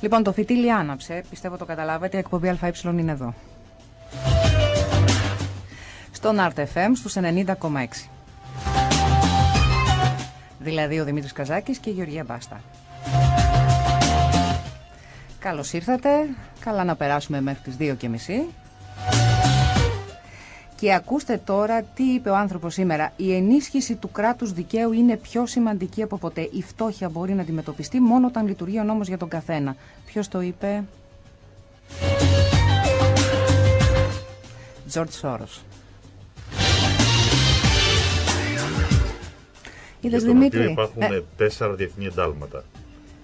Λοιπόν, το φυτίλι άναψε. Πιστεύω το καταλάβατε. Η εκπομπή ΑΕ είναι εδώ. Στον RTFM στους 90,6. Δηλαδή ο Δημήτρης Καζάκης και η Γεωργία Μπάστα. Καλώς ήρθατε. Καλά να περάσουμε μέχρι τις 2.30. Και ακούστε τώρα τι είπε ο άνθρωπος σήμερα. Η ενίσχυση του κράτους δικαίου είναι πιο σημαντική από ποτέ. Η φτώχεια μπορεί να αντιμετωπιστεί μόνο όταν λειτουργεί ο νόμος για τον καθένα. Ποιος το είπε; George Soros. Είδες Δημήτρη; Υπάρχουν ε... τέσσερα διεθνή εντάλματα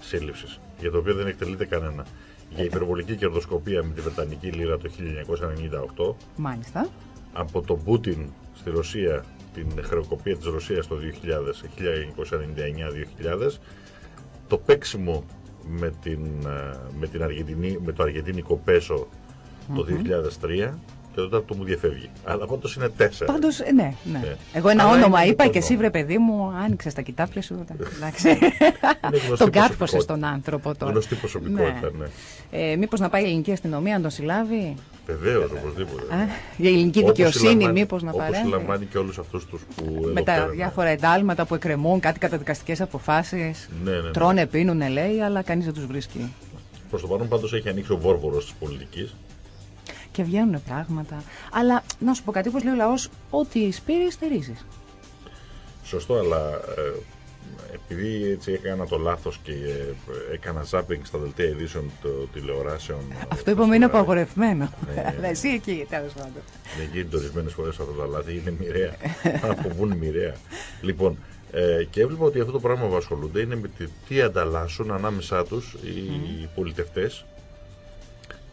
σύλληψης, για το οποίο δεν εκτελείται κανένα. Για υπερβολική κερδοσκοπία με τη Βρετανική Λύρα το 1998. Μάλιστα από τον Πούτιν στη Ρωσία, την χρεοκοπία της Ρωσίας το 2000, 1999-2000, το παίξιμο με, την, ε, με, την Αργεντινή, με το αργεντίνικο πέσο το 2003 και τότε το μου διαφεύγει. Αλλά πάντως είναι τέσσερα. Πάντως, ναι, ναι, ναι. Εγώ ένα Αλλά όνομα είπα και εσύ, βρε παιδί μου, άνοιξες τα κοιτάπια σου. Εντάξει. τον κάρφωσε τον άνθρωπο τώρα. Γνωστή προσωπικότητα, ναι. ναι. Ε, Μήπως να πάει η ελληνική αστυνομία να τον συλλάβει; Βεβαίως, οπωσδήποτε. η ελληνική δικαιοσύνη, μήπως να παρέμβει. Όπω συλλαμβάνει και όλους αυτούς τους που. Με τα διάφορα εντάλματα που εκκρεμούν, κάτι καταδικαστικές αποφάσεις. Ναι, ναι, ναι. Τρώνε, πίνουν, λέει, αλλά κανείς δεν τους βρίσκει. Προς το παρόν πάντως έχει ανοίξει ο βόρβορος της πολιτικής και βγαίνουν πράγματα. Αλλά να σου πω κάτι, όπως λέει ο λαός, ό,τι σπείρει, στερίζει. Σωστό, αλλά ε, επειδή έτσι έκανα το λάθος και ε, έκανα zapping στα δελτία ειδήσεων των τηλεοράσεων. Αυτό είπαμε είναι απαγορευμένο. Ναι, αλλά εσύ εκεί, τέλος πάντων. Δεν γίνεται ορισμένες φορές αυτά τα λάθη, είναι μοιραία. Αποβούν μοιραία. Λοιπόν, ε, και έβλεπα ότι αυτό το πράγμα που ασχολούνται είναι με τι ανταλλάσσουν ανάμεσά τους οι mm. πολιτευτές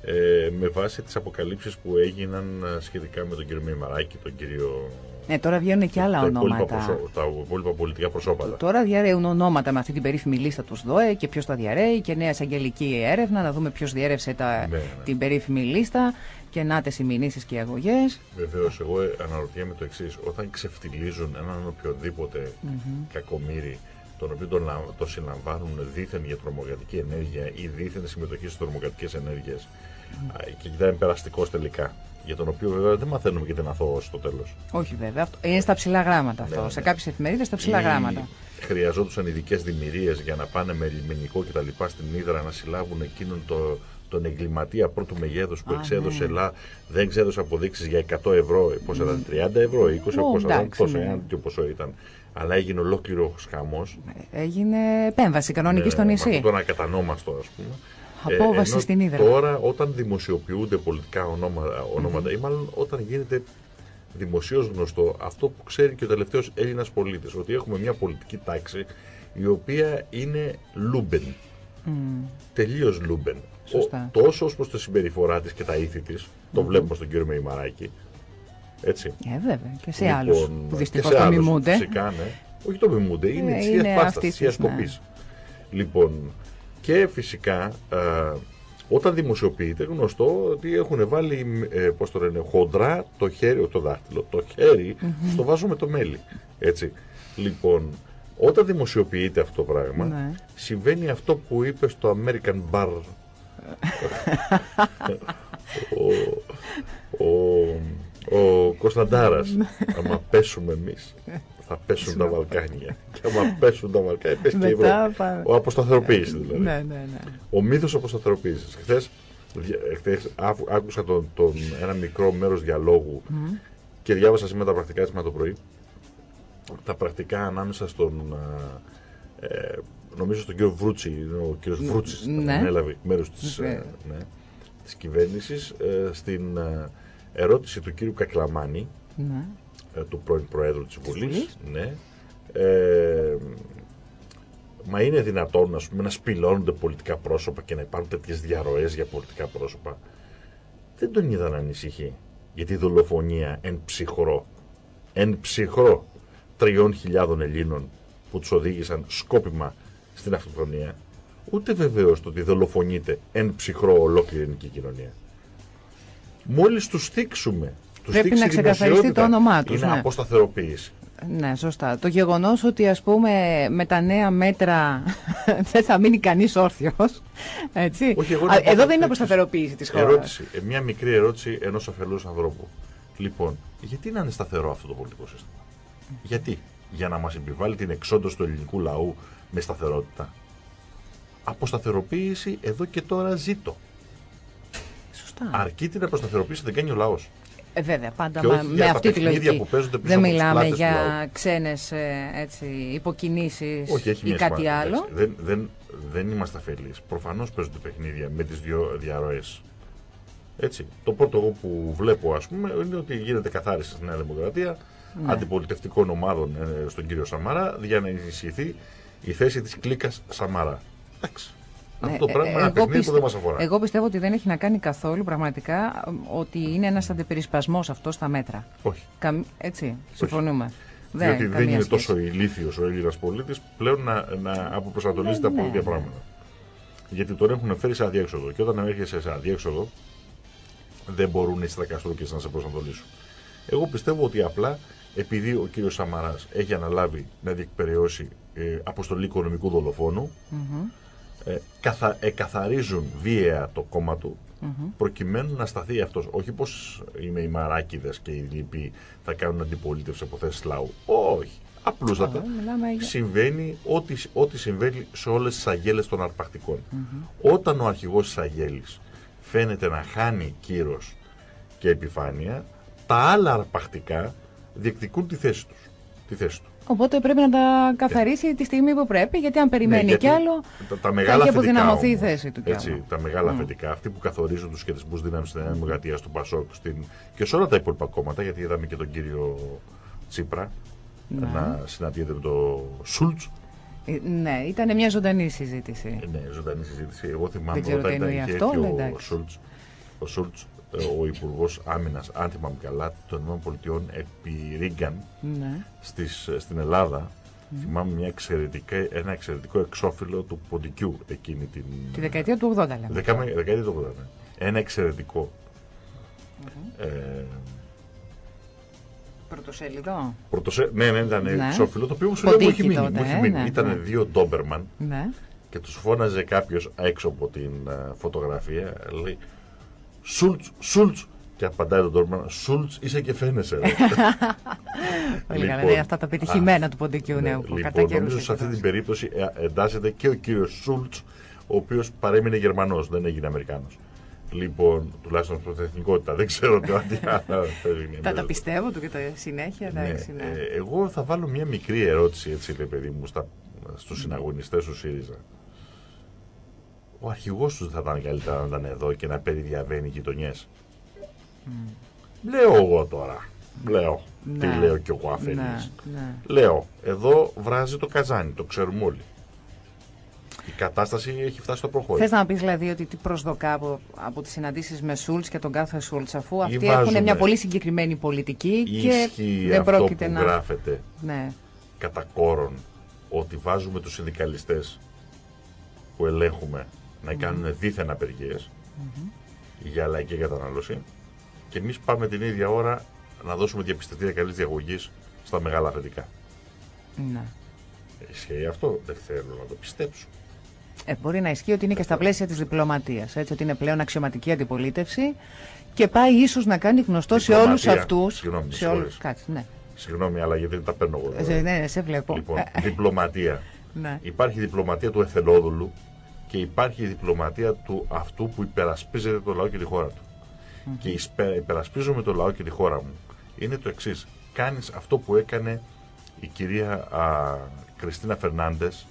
ε, με βάση τις αποκαλύψεις που έγιναν ε, σχετικά με τον κύριο Μημαράκη, τον κύριο... Ναι, τώρα βγαίνουν και άλλα τα ονόματα. Υπόλοιπα τα υπόλοιπα πολιτικά προσώπατα. Τώρα διαρρέουν ονόματα με αυτή την περίφημη λίστα του ΣΔΟΕ και ποιος τα διαρρέει και νέα εισαγγελική έρευνα, να δούμε ποιος διέρευσε τα, ναι, ναι. την περίφημη λίστα και να οι μηνύσεις και οι αγωγές. Βεβαίως, εγώ αναρωτιέμαι το εξής. Όταν ξεφτιλίζουν έναν οποιοδήποτε mm-hmm. κακομύρι, τον οποίο τον, τον συλλαμβάνουν δίθεν για τρομοκρατική ενέργεια ή δίθεν συμμετοχή στις τρομοκρατικές ενέργειες, και ήταν περαστικό τελικά. Για τον οποίο βέβαια δεν μαθαίνουμε και την αθώο στο τέλος. Όχι βέβαια. Είναι στα ψηλά γράμματα αυτό. Ναι, Σε ναι. κάποιες εφημερίδες στα ψηλά γράμματα. Χρειαζόντουσαν ειδικές δημιουργίες για να πάνε με λιμενικό κτλ. στην Ήδρα να συλλάβουν εκείνον το, τον εγκληματία πρώτου μεγέθους που Α, εξέδωσε, ναι. δεν εξέδωσε αποδείξεις για 100 ευρώ. Πώ ήταν, 30 ευρώ, 20 ευρώ, πόσο ναι. ποσό ήταν. Αλλά έγινε ολόκληρο χαμός. Έγινε επέμβαση κανονική ναι, στο νησί. Αυτό το ανακατανόμαστο, ας πούμε. Απόβαση ε, στην Ήδρα. Τώρα, όταν δημοσιοποιούνται πολιτικά ονόματα, ή μάλλον όταν γίνεται δημοσίως γνωστό αυτό που ξέρει και ο τελευταίος Έλληνας πολίτης, ότι έχουμε μια πολιτική τάξη η οποία είναι λούμπεν. Mm. Τελείως λούμπεν. Σωστά. Ο, τόσο ως προς τη συμπεριφορά της και τα ήθη της, το mm. βλέπουμε στον κύριο Μεϊμαράκη. Έτσι. Ε, βέβαια. Και σε λοιπόν, άλλους που δυστυχώς το μιμούνται. Φυσικά, ναι. Όχι το μιμούνται, είναι, ε, της διασκοπή. Ναι. Λοιπόν, και φυσικά ε, όταν δημοσιοποιείται γνωστό ότι έχουν βάλει ε, πώς το λένε, χοντρά το χέρι, το δάχτυλο, το χέρι στο βάζο με το μέλι. Έτσι. Λοιπόν, όταν δημοσιοποιείται αυτό το πράγμα, ναι. συμβαίνει αυτό που είπε στο American Bar ο, ο, ο Κωνσταντάρας. άμα πέσουμε εμείς θα πέσουν τα Βαλκάνια. και άμα πέσουν τα Βαλκάνια, πέσει και η Ευρώπη. Ο αποσταθεροποίησης δηλαδή. ναι, ναι, ναι. Ο μύθος αποσταθεροποίησης. Χθες χθες, άκουσα τον, τον, ένα μικρό μέρος διαλόγου mm. και διάβασα σήμερα τα πρακτικά σήμερα το πρωί. Τα πρακτικά ανάμεσα στον. Ε, νομίζω στον κύριο Βρούτσι, ο κύριος Βρούτσι ναι. ανέλαβε μέρος της ναι. ναι, της κυβέρνησης ε, στην ε, ερώτηση του κύριου Κακλαμάνη ναι. Ε, του πρώην Προέδρου της Βουλής. Ναι. Ε, μα είναι δυνατόν ας πούμε, να σπηλώνονται πολιτικά πρόσωπα και να υπάρχουν τέτοιες διαρροές για πολιτικά πρόσωπα. Δεν τον είδα να ανησυχεί για τη δολοφονία εν ψυχρό, εν ψυχρό τριών χιλιάδων Ελλήνων που τους οδήγησαν σκόπιμα στην αυτοκτονία. Ούτε βεβαίως το ότι δολοφονείται εν ψυχρό ολόκληρη ελληνική κοινωνία. Μόλις τους θίξουμε τους Πρέπει να ξεκαθαριστεί το όνομά τους. Είναι ναι. αποσταθεροποίηση. Ναι, σωστά. Το γεγονός ότι ας πούμε με τα νέα μέτρα δεν θα μείνει κανείς όρθιος, έτσι. Όχι, εγώ Α, να πω Εδώ δεν είναι τέτοιες- αποσταθεροποίηση της χώρας. Ερώτηση. Ε, μια μικρή ερώτηση ενός αφελούς ανθρώπου. Λοιπόν, γιατί να είναι σταθερό αυτό το πολιτικό σύστημα; Γιατί; Για να μας επιβάλλει την εξόντωση του ελληνικού λαού με σταθερότητα. Αποσταθεροποίηση εδώ και τώρα ζήτω. Σωστά. Αρκεί την αποσταθεροποίηση δεν κάνει ο λαός. Ε, βέβαια, πάντα Και μα- όχι για με τα αυτή τη παιχνίδια λογική. που παίζονται πίσω Δεν από τις μιλάμε πλάτες του για λαού. ξένες ε, έτσι, υποκινήσεις Όχι, έχει ή μια κάτι σημασία, άλλο. εντάξει. Δεν, δεν, δεν είμαστε αφελείς. Προφανώς παίζονται παιχνίδια με τις δύο διαρροές. Έτσι. Το πρώτο εγώ που βλέπω, ας πούμε, είναι ότι γίνεται καθάριση στη Νέα Δημοκρατία Ναι. αντιπολιτευτικών ομάδων ε, στον κύριο Σαμαρά για να ενισχυθεί η θέση της κλίκας Σαμαρά. Εντάξει. Ναι, Αυτό το ε, πράγμα είναι ένα εγώ παιχνίδι πιστε- που δεν μας αφορά. Εγώ πιστεύω ότι δεν έχει να κάνει καθόλου πραγματικά ε, ότι είναι ένας αντιπερισπασμός αυτός στα μέτρα. Όχι. Καμ... Έτσι, συμφωνούμε. Διότι δεν καμία είναι σχέση. τόσο ηλίθιος ο Έλληνας πολίτης πλέον να, να αποπροσανατολίζει τα Ναι, πολιτικά ναι. πράγματα. Γιατί τον έχουν φέρει σε αδιέξοδο. Και όταν έρχεσαι σε αδιέξοδο, δεν μπορούν οι στρακαστρούκες να σε προσανατολίσουν. Εγώ πιστεύω ότι απλά επειδή ο κύριος Σαμαράς έχει αναλάβει να διεκπαιρεώσει ε, αποστολή οικονομικού δολοφόνου, Μμμ. Ε, καθα, εκαθαρίζουν βίαια το κόμμα του προκειμένου να σταθεί αυτός. Όχι πως είναι οι μαράκιδες και οι λοιποί θα κάνουν αντιπολίτευση από θέσεις λαού. Όχι. Απλούστατα Α, μιλάμε για- συμβαίνει ό,τι, ό,τι συμβαίνει σε όλες τις αγέλες των αρπακτικών. Όταν ο αρχηγός της αγέλης φαίνεται να χάνει κύρος και επιφάνεια, τα άλλα αρπακτικά διεκδικούν τη θέση τους. Τη θέση τους. Οπότε πρέπει να τα καθαρίσει τη στιγμή που πρέπει, γιατί αν περιμένει Ναι, γιατί κι άλλο, τα, τα θα μεγάλα έχει θετικά αποδυναμωθεί η όμως, θέση του κι Έτσι, άλλο. τα μεγάλα θετικά, αυτοί που καθορίζουν τους σχετισμούς δύναμης στην Νέα Δημοκρατία, στον Πασόκ στην... και σε όλα τα υπόλοιπα κόμματα, γιατί είδαμε και τον κύριο Τσίπρα Ναι. να συναντιέται με τον Σούλτς. Ε, ναι, ήταν μια ζωντανή συζήτηση. Ναι, ζωντανή συζήτηση. Εγώ θυμάμαι Δεν ξέρω όταν τι ήταν εννοεί είχε αυτό, έρθει αλλά ο εντάξει. Σούλτς, ο, Σούλτς, ε, ο Υπουργός Άμυνας, αν θυμάμαι καλά, των ΗΠΑ επί Ρίγκαν Ναι. στις, στην Ελλάδα. Θυμάμαι μια εξαιρετικά, ένα εξαιρετικό εξώφυλλο του Ποντικού εκείνη την. Τη δεκαετία του 80 λέμε. Δεκα- Δεκαετία του 80. ναι. Ένα εξαιρετικό. Ε, Πρωτοσέλιδο. πρωτοσε... Ναι, ναι, ήταν Ναι. εξώφυλλο το οποίο μου σου λέω μου Ποντίκι έχει μείνει. τότε, μου έχει ε, μείνει. ναι, Ήταν ναι. δύο Ντόμπερμαν Ναι. και τους φώναζε κάποιος έξω από την ε, φωτογραφία. Λέει Σούλτς, Σούλτς. Και απαντάει τον Ντόμπερμαν, Σούλτς είσαι και φαίνεσαι. ρε». Πολύ καλά. Λοιπόν, Είναι αυτά τα πετυχημένα α, του Ποντικιού, Ναι, ναι, που κατά λοιπόν, καιρούς νομίζω σε αυτή έχει την περίπτωση ε, εντάσσεται και ο κύριος Σούλτς, ο οποίος παρέμεινε Γερμανός, δεν έγινε Αμερικάνος. Λοιπόν, τουλάχιστον προ την εθνικότητα. Δεν ξέρω τι άλλο. Τα, τα πιστεύω του και τα συνέχεια, εντάξει, ναι. Ε, εγώ θα βάλω μια μικρή ερώτηση, έτσι λέει παιδί μου, στα, στους συναγωνιστές του ΣΥΡΙΖΑ. Ο αρχηγός τους δεν θα ήταν καλύτερα να ήταν εδώ και να περιδιαβαίνει γειτονιές. Λέω εγώ τώρα. Λέω. Τι Ναι. λέω κι εγώ αφενής. Ναι, ναι. Λέω, εδώ βράζει το καζάνι, το ξέρουμε όλοι. Η κατάσταση έχει φτάσει στο προχώρημα. Θες να πεις δηλαδή ότι τι προσδοκά από, από τις συναντήσεις με Σούλτς και τον κάθε Σούλτς, αφού αυτοί βάζουμε. έχουν μια πολύ συγκεκριμένη πολιτική και Ισχύει δεν αυτό πρόκειται που να. γράφεται Ναι. κατά κόρον ότι βάζουμε τους συνδικαλιστές που ελέγχουμε να κάνουν δίθεν απεργίες για λαϊκή κατανάλωση και εμείς πάμε την ίδια ώρα να δώσουμε διαπιστευτήρια καλής διαγωγής στα μεγάλα θετικά. ναι. Ισχύει αυτό, δεν θέλω να το πιστέψω. Ε, μπορεί να ισχύει ότι είναι και στα πλαίσια της διπλωματίας. Έτσι, ότι είναι πλέον αξιωματική αντιπολίτευση και πάει ίσως να κάνει γνωστό σε όλους Διπλωματία. αυτούς. Συγγνώμη, Σε όλους. συγχωρείς. Κάτσε, ναι. Συγγνώμη, αλλά γιατί τα παίρνω εγώ. Ε, τώρα. ναι, ναι, σε βλέπω. Λοιπόν, Ε, διπλωματία. ναι. Υπάρχει η διπλωματία του εθελόδουλου και υπάρχει η διπλωματία του αυτού που υπερασπίζεται το λαό και τη χώρα του. Και η σπε- υπερασπίζομαι το λαό και τη χώρα μου είναι το εξής. Κάνεις αυτό που έκανε η κυρία α, Κριστίνα Φερνάντες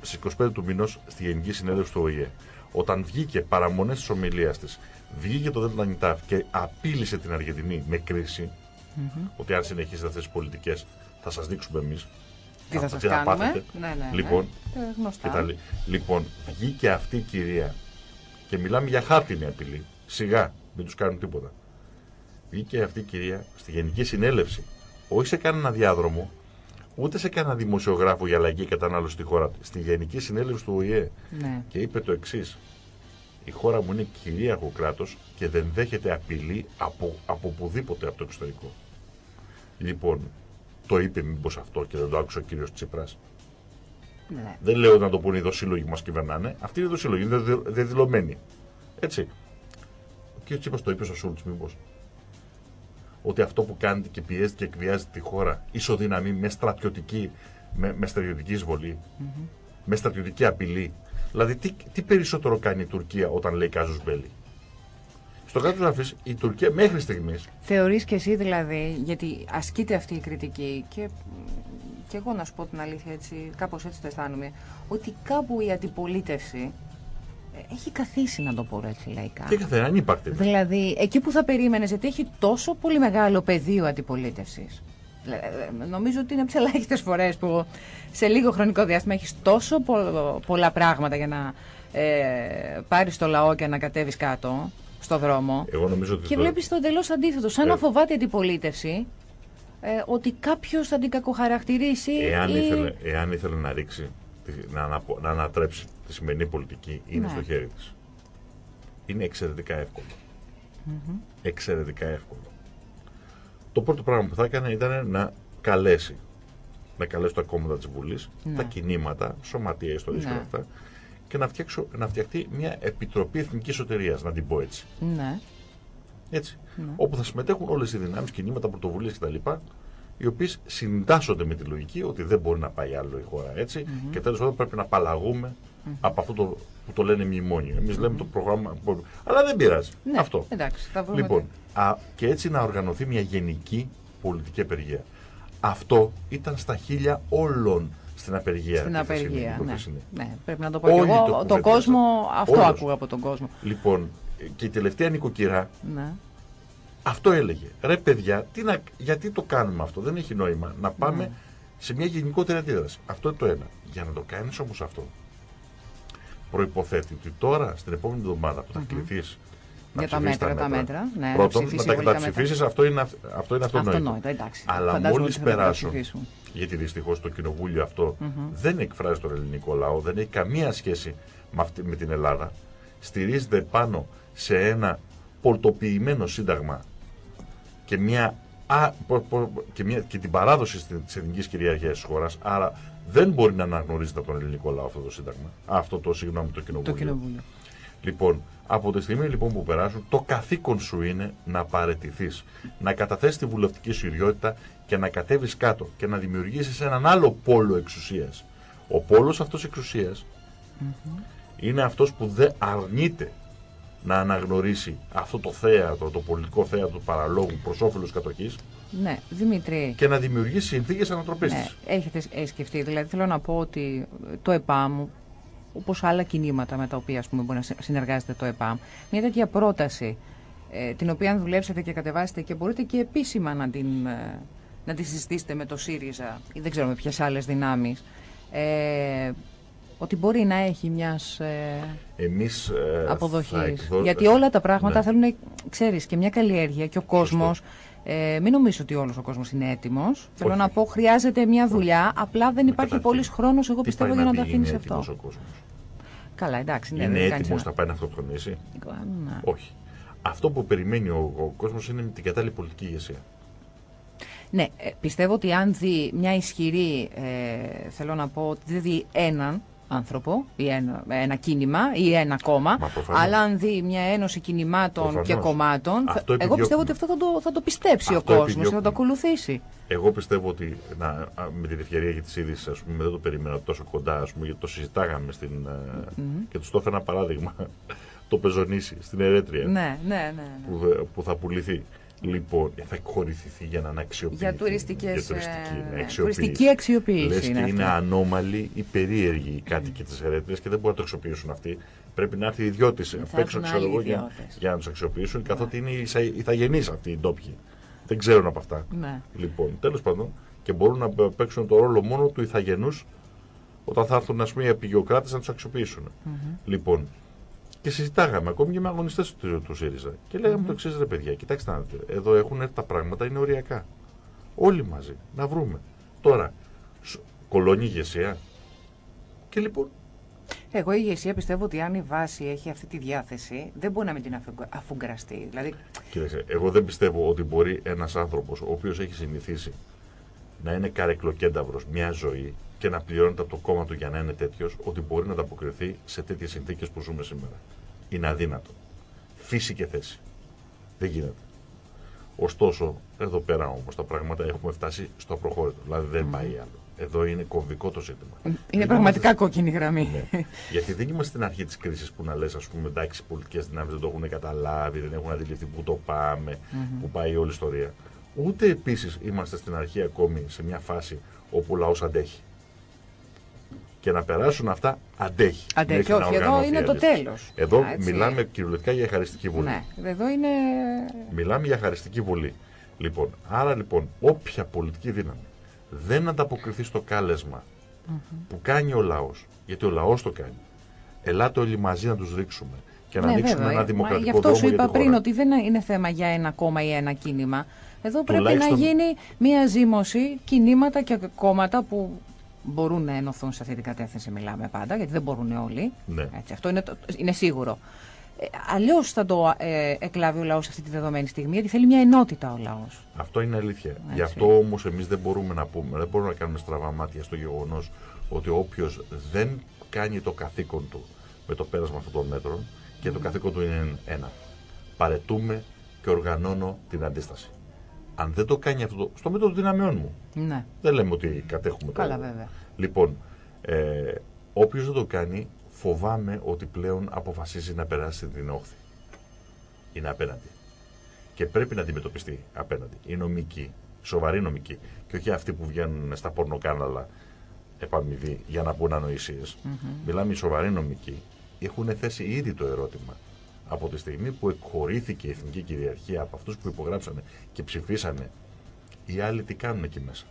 στις 25 του μηνό στη Γενική Συνέλευση του ΟΗΕ. Όταν βγήκε παραμονές της ομιλίας της, βγήκε το Δέλτα Νιτάφ και απείλησε την Αργεντινή με κριση ότι αν συνεχίσετε αυτές τις πολιτικές θα σας δείξουμε εμείς. Τι θα Αυτό σας τι να κάνουμε; πάθετε. Ναι, ναι, ναι. Λοιπόν, Ε, γνωστά. και τα λέει. Λοιπόν, βγήκε αυτή η κυρία και μιλάμε για χάρτινη απειλή. Σιγά, μην τους κάνουν τίποτα. Βγήκε αυτή η κυρία στη Γενική Συνέλευση. Όχι σε κανένα διάδρομο, ούτε σε κανένα δημοσιογράφο για λαϊκή κατανάλωση στη χώρα της. Στη Γενική Συνέλευση του ΟΗΕ. Ναι. Και είπε το εξής. Η χώρα μου είναι κυρίαρχο κράτος και δεν δέχεται απειλή από, από οπουδήποτε από το εξωτερικό. Λοιπόν, το είπε μήπως αυτό και δεν το άκουσε ο κύριος Τσίπρας. Ναι. Δεν λέω να το πούνε οι δοσύλλογοι που μας κυβερνάνε. Αυτοί είναι οι δοσύλλογοι, είναι δε- δεδηλωμένοι. Έτσι. Ο κ. Τσίπρας το είπε στο Σούλτς, μήπως. Ότι αυτό που κάνετε και πιέζετε και εκβιάζετε τη χώρα ισοδυναμεί με στρατιωτική, με, με στρατιωτική εισβολή, με στρατιωτική απειλή. Δηλαδή, τι, τι περισσότερο κάνει η Τουρκία όταν λέει κάζους μπέλι. Στο κάτω γραφής, η Τουρκία μέχρι στιγμής Θεωρείς και εσύ δηλαδή, γιατί ασκείται αυτή η κριτική και, και εγώ να σου πω την αλήθεια έτσι, κάπως έτσι το αισθάνομαι, ότι κάπου η αντιπολίτευση ε, έχει καθίσει να το πω έτσι λαϊκά. και καθένα ανύπαρκτη. Δηλαδή, εκεί που θα περίμενες, γιατί έχει τόσο πολύ μεγάλο πεδίο αντιπολίτευσης. Νομίζω ότι είναι από τις ελάχιστες φορές που σε λίγο χρονικό διάστημα έχεις τόσο πο- πολλά πράγματα για να ε, πάρεις το λαό και να κατέβεις κάτω στο δρόμο. Εγώ νομίζω ότι Και το- βλέπεις το εντελώς αντίθετο. Σαν Ε. να φοβάται η αντιπολίτευση ε, ότι κάποιος θα την κακοχαρακτηρίσει. Εάν, ή... ήθελε, εάν ήθελε να ρίξει, τη- να, αναπο- να ανατρέψει τη σημερινή πολιτική, είναι Ναι. στο χέρι της. Είναι εξαιρετικά εύκολο. Εξαιρετικά εύκολο. Το πρώτο πράγμα που θα έκανε ήταν να καλέσει. Να καλέσει τα κόμματα της Βουλής, Ναι. τα κινήματα, σωματεία ιστορίες και Ναι. όλα αυτά, και να, φτιάξω, να φτιαχτεί μια Επιτροπή Εθνικής Σωτηρίας, να την πω έτσι. Ναι. Έτσι. Ναι. Όπου θα συμμετέχουν όλες οι δυνάμεις, κινήματα, πρωτοβουλίες κτλ. Οι οποίες συντάσσονται με τη λογική ότι δεν μπορεί να πάει άλλο η χώρα έτσι και τέλος πάντων πρέπει να απαλλαγούμε από αυτό το, που το λένε μνημόνιο. Εμείς λέμε το πρόγραμμα. Αλλά δεν πειράζει. Ναι, Αυτό. Εντάξει, θα βρούμε. Λοιπόν, α, και έτσι να οργανωθεί μια γενική πολιτική απεργία. Αυτό ήταν στα χίλια όλων στην απεργία. Στην τη χθεσινή, απεργία. την Ναι. προχθεσινή. ναι, πρέπει να το πω και Όλοι το εγώ. Το κουβεντιάζαν. κόσμο, αυτό Όλος. άκουγα από τον κόσμο. Λοιπόν, και η τελευταία νοικοκυρά Ναι. Αυτό έλεγε. Ρε παιδιά, τι να, γιατί το κάνουμε αυτό. Δεν έχει νόημα να πάμε Ναι. σε μια γενικότερη αντίδραση. Αυτό είναι το ένα. Για να το κάνεις όμως αυτό, προποθέτει ότι τώρα, στην επόμενη εβδομάδα που θα Μμμ. κληθείς να Για τα ψηφίσεις μέτρα, τα μέτρα. Ναι, να πρώτον, να ψηφίσεις τα η Βουλή τα καταψηφίσει, αυτό είναι, αυ- αυτό είναι αυτονόητο. Αυτονόητο, εντάξει. Αλλά Φαντάζομαι μόλις ότι θα τα περάσουν, καταψηφίσουν. Γιατί δυστυχώς το κοινοβούλιο αυτό Μμμ. δεν εκφράζει τον ελληνικό λαό, δεν έχει καμία σχέση με, αυτή, με την Ελλάδα. Στηρίζεται πάνω σε ένα πολτοποιημένο σύνταγμα και, μια, α, πο- πο- και, μια, και την παράδοση της εθνικής κυριαρχίας της χώρας. Άρα δεν μπορεί να αναγνωρίζεται από τον ελληνικό λαό αυτό το σύνταγμα. Αυτό το συγγνώμη, το κοινοβούλιο. Το κοινοβούλιο. Λοιπόν, από τη στιγμή λοιπόν που περάσουν, το καθήκον σου είναι να παρετηθείς, να καταθέσεις τη βουλευτική σου ιδιότητα και να κατέβεις κάτω και να δημιουργήσεις έναν άλλο πόλο εξουσίας. Ο πόλος αυτός εξουσίας είναι αυτός που δεν αρνείται να αναγνωρίσει αυτό το θέατρο, το πολιτικό θέατρο του παραλόγου προς όφελος κατοχής Ναι, Δημήτρη. και να δημιουργήσει συνθήκες ανατροπής Ναι, της. έχετε ε, σκεφτεί. Δηλαδή, θέλω να πω ότι το ΕΠΑΜ, όπως άλλα κινήματα με τα οποία ας πούμε, μπορεί να συ- συνεργάζεται το ΕΠΑΜ, μια τέτοια πρόταση, ε, την οποία αν δουλέψετε και κατεβάσετε και μπορείτε και επίσημα να την, ε, να τη συζητήσετε με το ΣΥΡΙΖΑ ή δεν ξέρω με ποιες άλλες δυνάμεις, ε, ότι μπορεί να έχει μιας ε, Εμείς ε, θα αποδοχής. εκδώ- Γιατί όλα τα πράγματα Ναι. θέλουν, ξέρεις, και μια καλλιέργεια και ο κόσμος. Ε, μην νομίζω ότι όλος ο κόσμος είναι έτοιμος. Θέλω να πω, χρειάζεται μια δουλειά. Απλά δεν υπάρχει Καταρχήν, πολλής χρόνος, εγώ τι πιστεύω, πάει για να πει τα αφήνεις είναι αυτό. έτοιμος ο κόσμος; Καλά, εντάξει. Ναι, είναι δεν κάνεις έτοιμος ένα- να πάει να αυτοκτονήσει; Ναι. Όχι. Αυτό που περιμένει ο, ο κόσμος είναι την κατάλληλη πολιτική ηγεσία. Ναι, ε, πιστεύω ότι αν δει μια ισχυρή, ε, θέλω να πω, ότι δεν δει έναν άνθρωπο ή ένα, ένα κίνημα ή ένα κόμμα, Μα προφανώς. αλλά αν δει μια ένωση κινημάτων Προφανώς. και κομμάτων, θα- Αυτό εγώ επιδιώκουμε. πιστεύω ότι αυτό θα το, θα το πιστέψει Αυτό ο κόσμος και θα το επιδιώκουμε. ακολουθήσει. Εγώ πιστεύω ότι να, α, με την ευκαιρία για τις είδηση, ας πούμε, δεν το περίμενα τόσο κοντά, ας πούμε, γιατί το συζητάγαμε στην, ε, και τους το έφερα ένα παράδειγμα. το πεζονίσι στην Ερέτρια Ναι, ναι, ναι. ναι. που, δε- που θα πουληθεί. Λοιπόν, θα εκχωρηθηθεί για να αξιοποιηθεί. Για τουριστικές, Για τουριστική, ε, ναι, ναι, αξιοποίηση. τουριστική αξιοποίηση Λες είναι και αυτό. είναι ανώμαλοι ή περίεργοι οι κάτοικοι της Ερέτρια και δεν μπορούν να το αξιοποιήσουν αυτοί. Πρέπει να έρθει ιδιώτη απ' έξω, έρθουν ξέρω εγώ, άλλοι για, ιδιώτες. για να τους αξιοποιήσουν, καθότι είναι ηθαγενείς αυτοί οι ντόπιοι. Δεν ξέρουν από αυτά. Ναι. Λοιπόν, τέλος πάντων, και μπορούν να παίξουν το ρόλο μόνο του ηθαγενούς όταν θα έρθουν ας πούμε, οι απειγειοκράτε να τους αξιοποιήσουν. Λοιπόν, και συζητάγαμε ακόμη και με αγωνιστές του, του ΣΥΡΙΖΑ. Και λέγαμε το εξής, ρε παιδιά, κοιτάξτε να δείτε, εδώ έχουν έρθει τα πράγματα, είναι οριακά. Όλοι μαζί, να βρούμε. Τώρα, σ- κολώνει η ηγεσία; Και λοιπόν, Εγώ η ηγεσία πιστεύω ότι αν η βάση έχει αυτή τη διάθεση, δεν μπορεί να μην την αφου- αφουγκραστεί. Δηλαδή, κοίταξε, εγώ δεν πιστεύω ότι μπορεί ένας άνθρωπος ο οποίος έχει συνηθίσει να είναι καρεκλοκένταυρος μια ζωή και να πληρώνεται από το κόμμα του για να είναι τέτοιος, ότι μπορεί να ανταποκριθεί σε τέτοιες συνθήκες που ζούμε σήμερα. Είναι αδύνατο. Φύση και θέση. Δεν γίνεται. Ωστόσο, εδώ πέρα όμως τα πράγματα έχουμε φτάσει στο απροχώρητο. Δηλαδή δεν πάει άλλο. Εδώ είναι κομβικό το ζήτημα. Είναι πραγματικά κόκκινη γραμμή. Ναι. Γιατί δεν είμαστε στην αρχή της κρίσης που να λες, ας πούμε, εντάξει, οι πολιτικές δυνάμεις δεν το έχουν καταλάβει, δεν έχουν αντιληφθεί πού το πάμε, πού πάει όλη η ιστορία. Ούτε επίσης είμαστε στην αρχή ακόμη σε μια φάση όπου ο λαός αντέχει. Και να περάσουν αυτά αντέχει. Αντέχει, μέχρι να όχι, εδώ οργανωθεί είναι η το αλήθεια. τέλος. Εδώ μιλάμε κυριολεκτικά για χαριστική βουλή. Ναι, εδώ είναι. Μιλάμε για χαριστική βουλή. Λοιπόν, άρα λοιπόν, όποια πολιτική δύναμη δεν ανταποκριθεί στο καλεσμα που κάνει ο λαός, γιατί ο λαός το κάνει, ελάτε όλοι μαζί να τους ρίξουμε και να ναι, ανοίξουμε βέβαια. ένα Μα δημοκρατικό Γι' αυτό δρόμο σου για είπα τη πριν χώρα. ότι δεν είναι θέμα για ένα κόμμα ή ένα κίνημα. Εδώ πρέπει Τουλάχιστον- να γίνει μια ζήμωση, κινήματα και κόμματα που μπορούν να ενωθούν σε αυτή την κατεύθυνση, μιλάμε πάντα, γιατί δεν μπορούν όλοι. Ναι. Έτσι, αυτό είναι, το- είναι σίγουρο. Ε, Αλλιώς θα το ε, εκλάβει ο λαός αυτή τη δεδομένη στιγμή, γιατί θέλει μια ενότητα ο λαός. Αυτό είναι αλήθεια. Γι' αυτό όμως εμείς δεν μπορούμε να πούμε, δεν μπορούμε να κάνουμε στραβά μάτια στο γεγονός ότι όποιος δεν κάνει το καθήκον του με το πέρασμα αυτών των μέτρων και το καθήκον του είναι ένα. Παρετούμε και οργανώνω την αντίσταση. Αν δεν το κάνει αυτό, στο μέτρο των δυναμιών μου. Ναι. Δεν λέμε ότι κατέχουμε το. Καλά, βέβαια. Λοιπόν, ε, όποιος δεν το κάνει, φοβάμαι ότι πλέον αποφασίζει να περάσει την όχθη. Είναι απέναντι. Και πρέπει να αντιμετωπιστεί απέναντι. Οι νομικοί, σοβαροί νομικοί, και όχι αυτοί που βγαίνουν στα πορνοκάναλα επαμοιβή για να πούν ανοησίες. Μιλάμε οι σοβαροί νομικοί. Έχουν θέσει ήδη το ερώτημα. Από τη στιγμή που εκχωρήθηκε η εθνική κυριαρχία από αυτούς που υπογράψανε και ψηφίσανε, οι άλλοι τι κάνουν εκεί μέσα;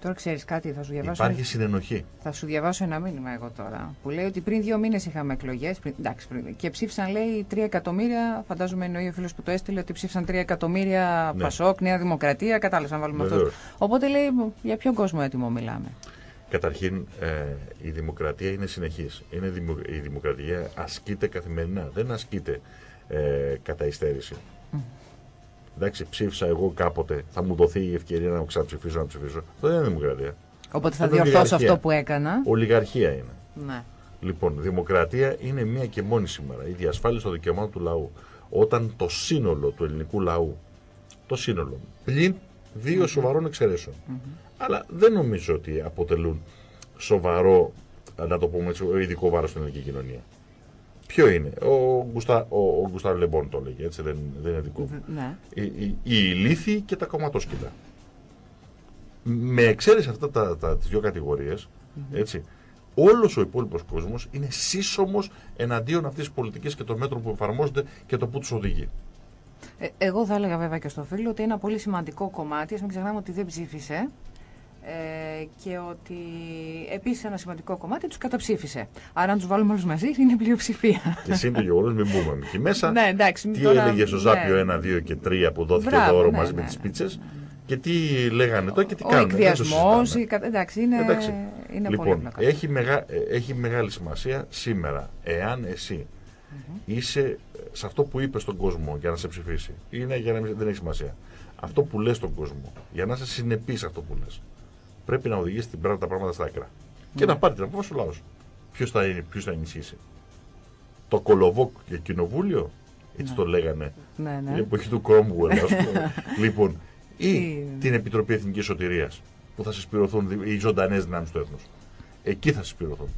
Τώρα ξέρεις κάτι, θα σου διαβάσω. Υπάρχει συνενοχή. Θα σου διαβάσω ένα μήνυμα εγώ τώρα. Που λέει ότι πριν δύο μήνες είχαμε εκλογές. Εντάξει, πριν, και ψήφισαν, λέει, 3 εκατομμύρια. Φαντάζομαι εννοεί ο φίλος που το έστειλε ότι ψήφισαν 3 εκατομμύρια Ναι. Πασόκ, Νέα Δημοκρατία. Κατάλαβες να βάλουμε αυτού. Βεβαίως. Οπότε λέει, για ποιον κόσμο έτοιμο μιλάμε. Καταρχήν, ε, η δημοκρατία είναι συνεχής. Είναι δημο- η δημοκρατία ασκείται καθημερινά. Δεν ασκείται ε, κατά υστέρηση. Εντάξει, ψήφισα εγώ κάποτε, θα μου δοθεί η ευκαιρία να ξαναψηφίσω, να ψηφίσω. Αυτό δεν είναι δημοκρατία. Οπότε θα Είναι διορθώσω ολιγαρχία. αυτό που έκανα. Ολιγαρχία είναι. Ναι. Λοιπόν, δημοκρατία είναι μία και μόνη σήμερα. Η διασφάλιση των δικαιωμάτων του λαού. Όταν το σύνολο του ελληνικού λαού, το σύνολο, πλην δύο σοβαρών εξαιρέσεων. Αλλά δεν νομίζω ότι αποτελούν σοβαρό, να το πούμε έτσι, ειδικό βάρος στην ελληνική κοινωνία. Ποιο είναι, ο, Γκουστα, ο, ο Γκουστάβ Λεμπόν το λέγει, έτσι δεν, δεν είναι δικό μου. ναι. Οι, οι, οι ηλίθιοι και τα κομματόσκυλα. Με εξαίρεση αυτά τα, τα, τις δύο κατηγορίες, έτσι, όλος ο υπόλοιπος κόσμος είναι σύσσωμος εναντίον αυτής της πολιτικής και των μέτρων που εφαρμόζονται και το που τους οδηγεί. Ε, εγώ θα έλεγα βέβαια και στο φίλο ότι ένα πολύ σημαντικό κομμάτι, ας μην ξεχνάμε ότι δεν ψήφισε ε, και ότι επίσης ένα σημαντικό κομμάτι τους καταψήφισε. Άρα αν τους βάλουμε όλους μαζί είναι πλειοψηφία. και σύν το γεγονό, μην μπούμε εκεί μέσα. ναι, εντάξει. τι τώρα- έλεγε στο ναι. Ζάπιο 1, 2 και 3 που δόθηκε Μπράβο, δώρο ναι, μαζί ναι, με τις ναι, πίτσες; Και τι λέγανε τώρα και τι Ο κάνουν. Δεν το εκβιασμός, συζητάμε. η κα- εντάξει, είναι, Εντάξει. είναι πολύ λοιπόν, απλό. έχει, μεγα, ε, έχει μεγάλη σημασία σήμερα, εάν εσύ είσαι σε αυτό που είπες στον κόσμο για να σε ψηφίσει, είναι για να μην, δεν έχει σημασία. Αυτό που λες στον κόσμο, για να είσαι συνεπής σε αυτό που λες, πρέπει να οδηγήσει την πράγματα, τα πράγματα στα άκρα. Και να πάρει την απόφαση ο λαός. Ποιος θα, είναι- ποιος θα ενισχύσει. Το κολοβό και κοινοβούλιο, έτσι το λέγανε Ναι, την ναι. εποχή του Κρόμβουελ, ας πούμε. λοιπόν, ή Ή- την Επιτροπή Εθνικής Σωτηρίας που θα συσπηρωθούν δι- οι ζωντανές δυνάμεις του έθνους. Εκεί θα συσπηρωθούν.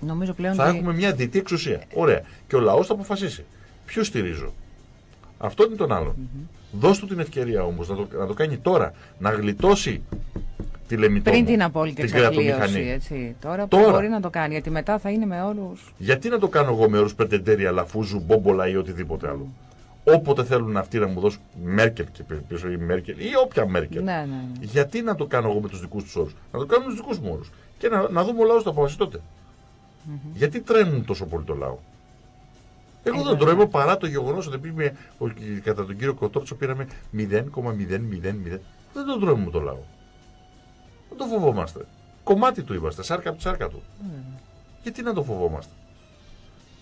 Νομίζω πλέον Θα ότι- έχουμε μια διτή εξουσία. Ωραία. Και ο λαός θα αποφασίσει. Ποιο στηρίζω; Αυτό είναι τον άλλον. Δώσ' του την ευκαιρία όμως να το, να το κάνει τώρα. Να γλιτώσει τη λεμιτόμο. πριν την απόλυτη την εξαθλίωση, κρατομηχανή. έτσι. Τώρα, που Τώρα. μπορεί να το κάνει, γιατί μετά θα είναι με όλους. Γιατί να το κάνω εγώ με όρου Περτεντέρια, Λαφούζου, Μπόμπολα ή οτιδήποτε άλλο; Όποτε θέλουν αυτοί να μου δώσουν Μέρκελ και πίσω ή Μέρκελ ή όποια Μέρκελ. Ναι, ναι, ναι. Γιατί να το κάνω εγώ με τους δικούς τους όρους; Να το κάνω με τους δικούς μου όρους. Και να, να δούμε ο λαός το αποφασίσει τότε. Γιατί τρέμουν τόσο πολύ το λαό; Εγώ Ε, δεν βέβαια. τρέμω παρά το γεγονός ότι πήγαμε, ο- κατά τον κύριο Κοτόρτσο πήραμε 0,000. Δεν τον τρέμουμε το λαό. Δεν το φοβόμαστε. Κομμάτι του είμαστε, σάρκα από τη σάρκα του. Γιατί να το φοβόμαστε;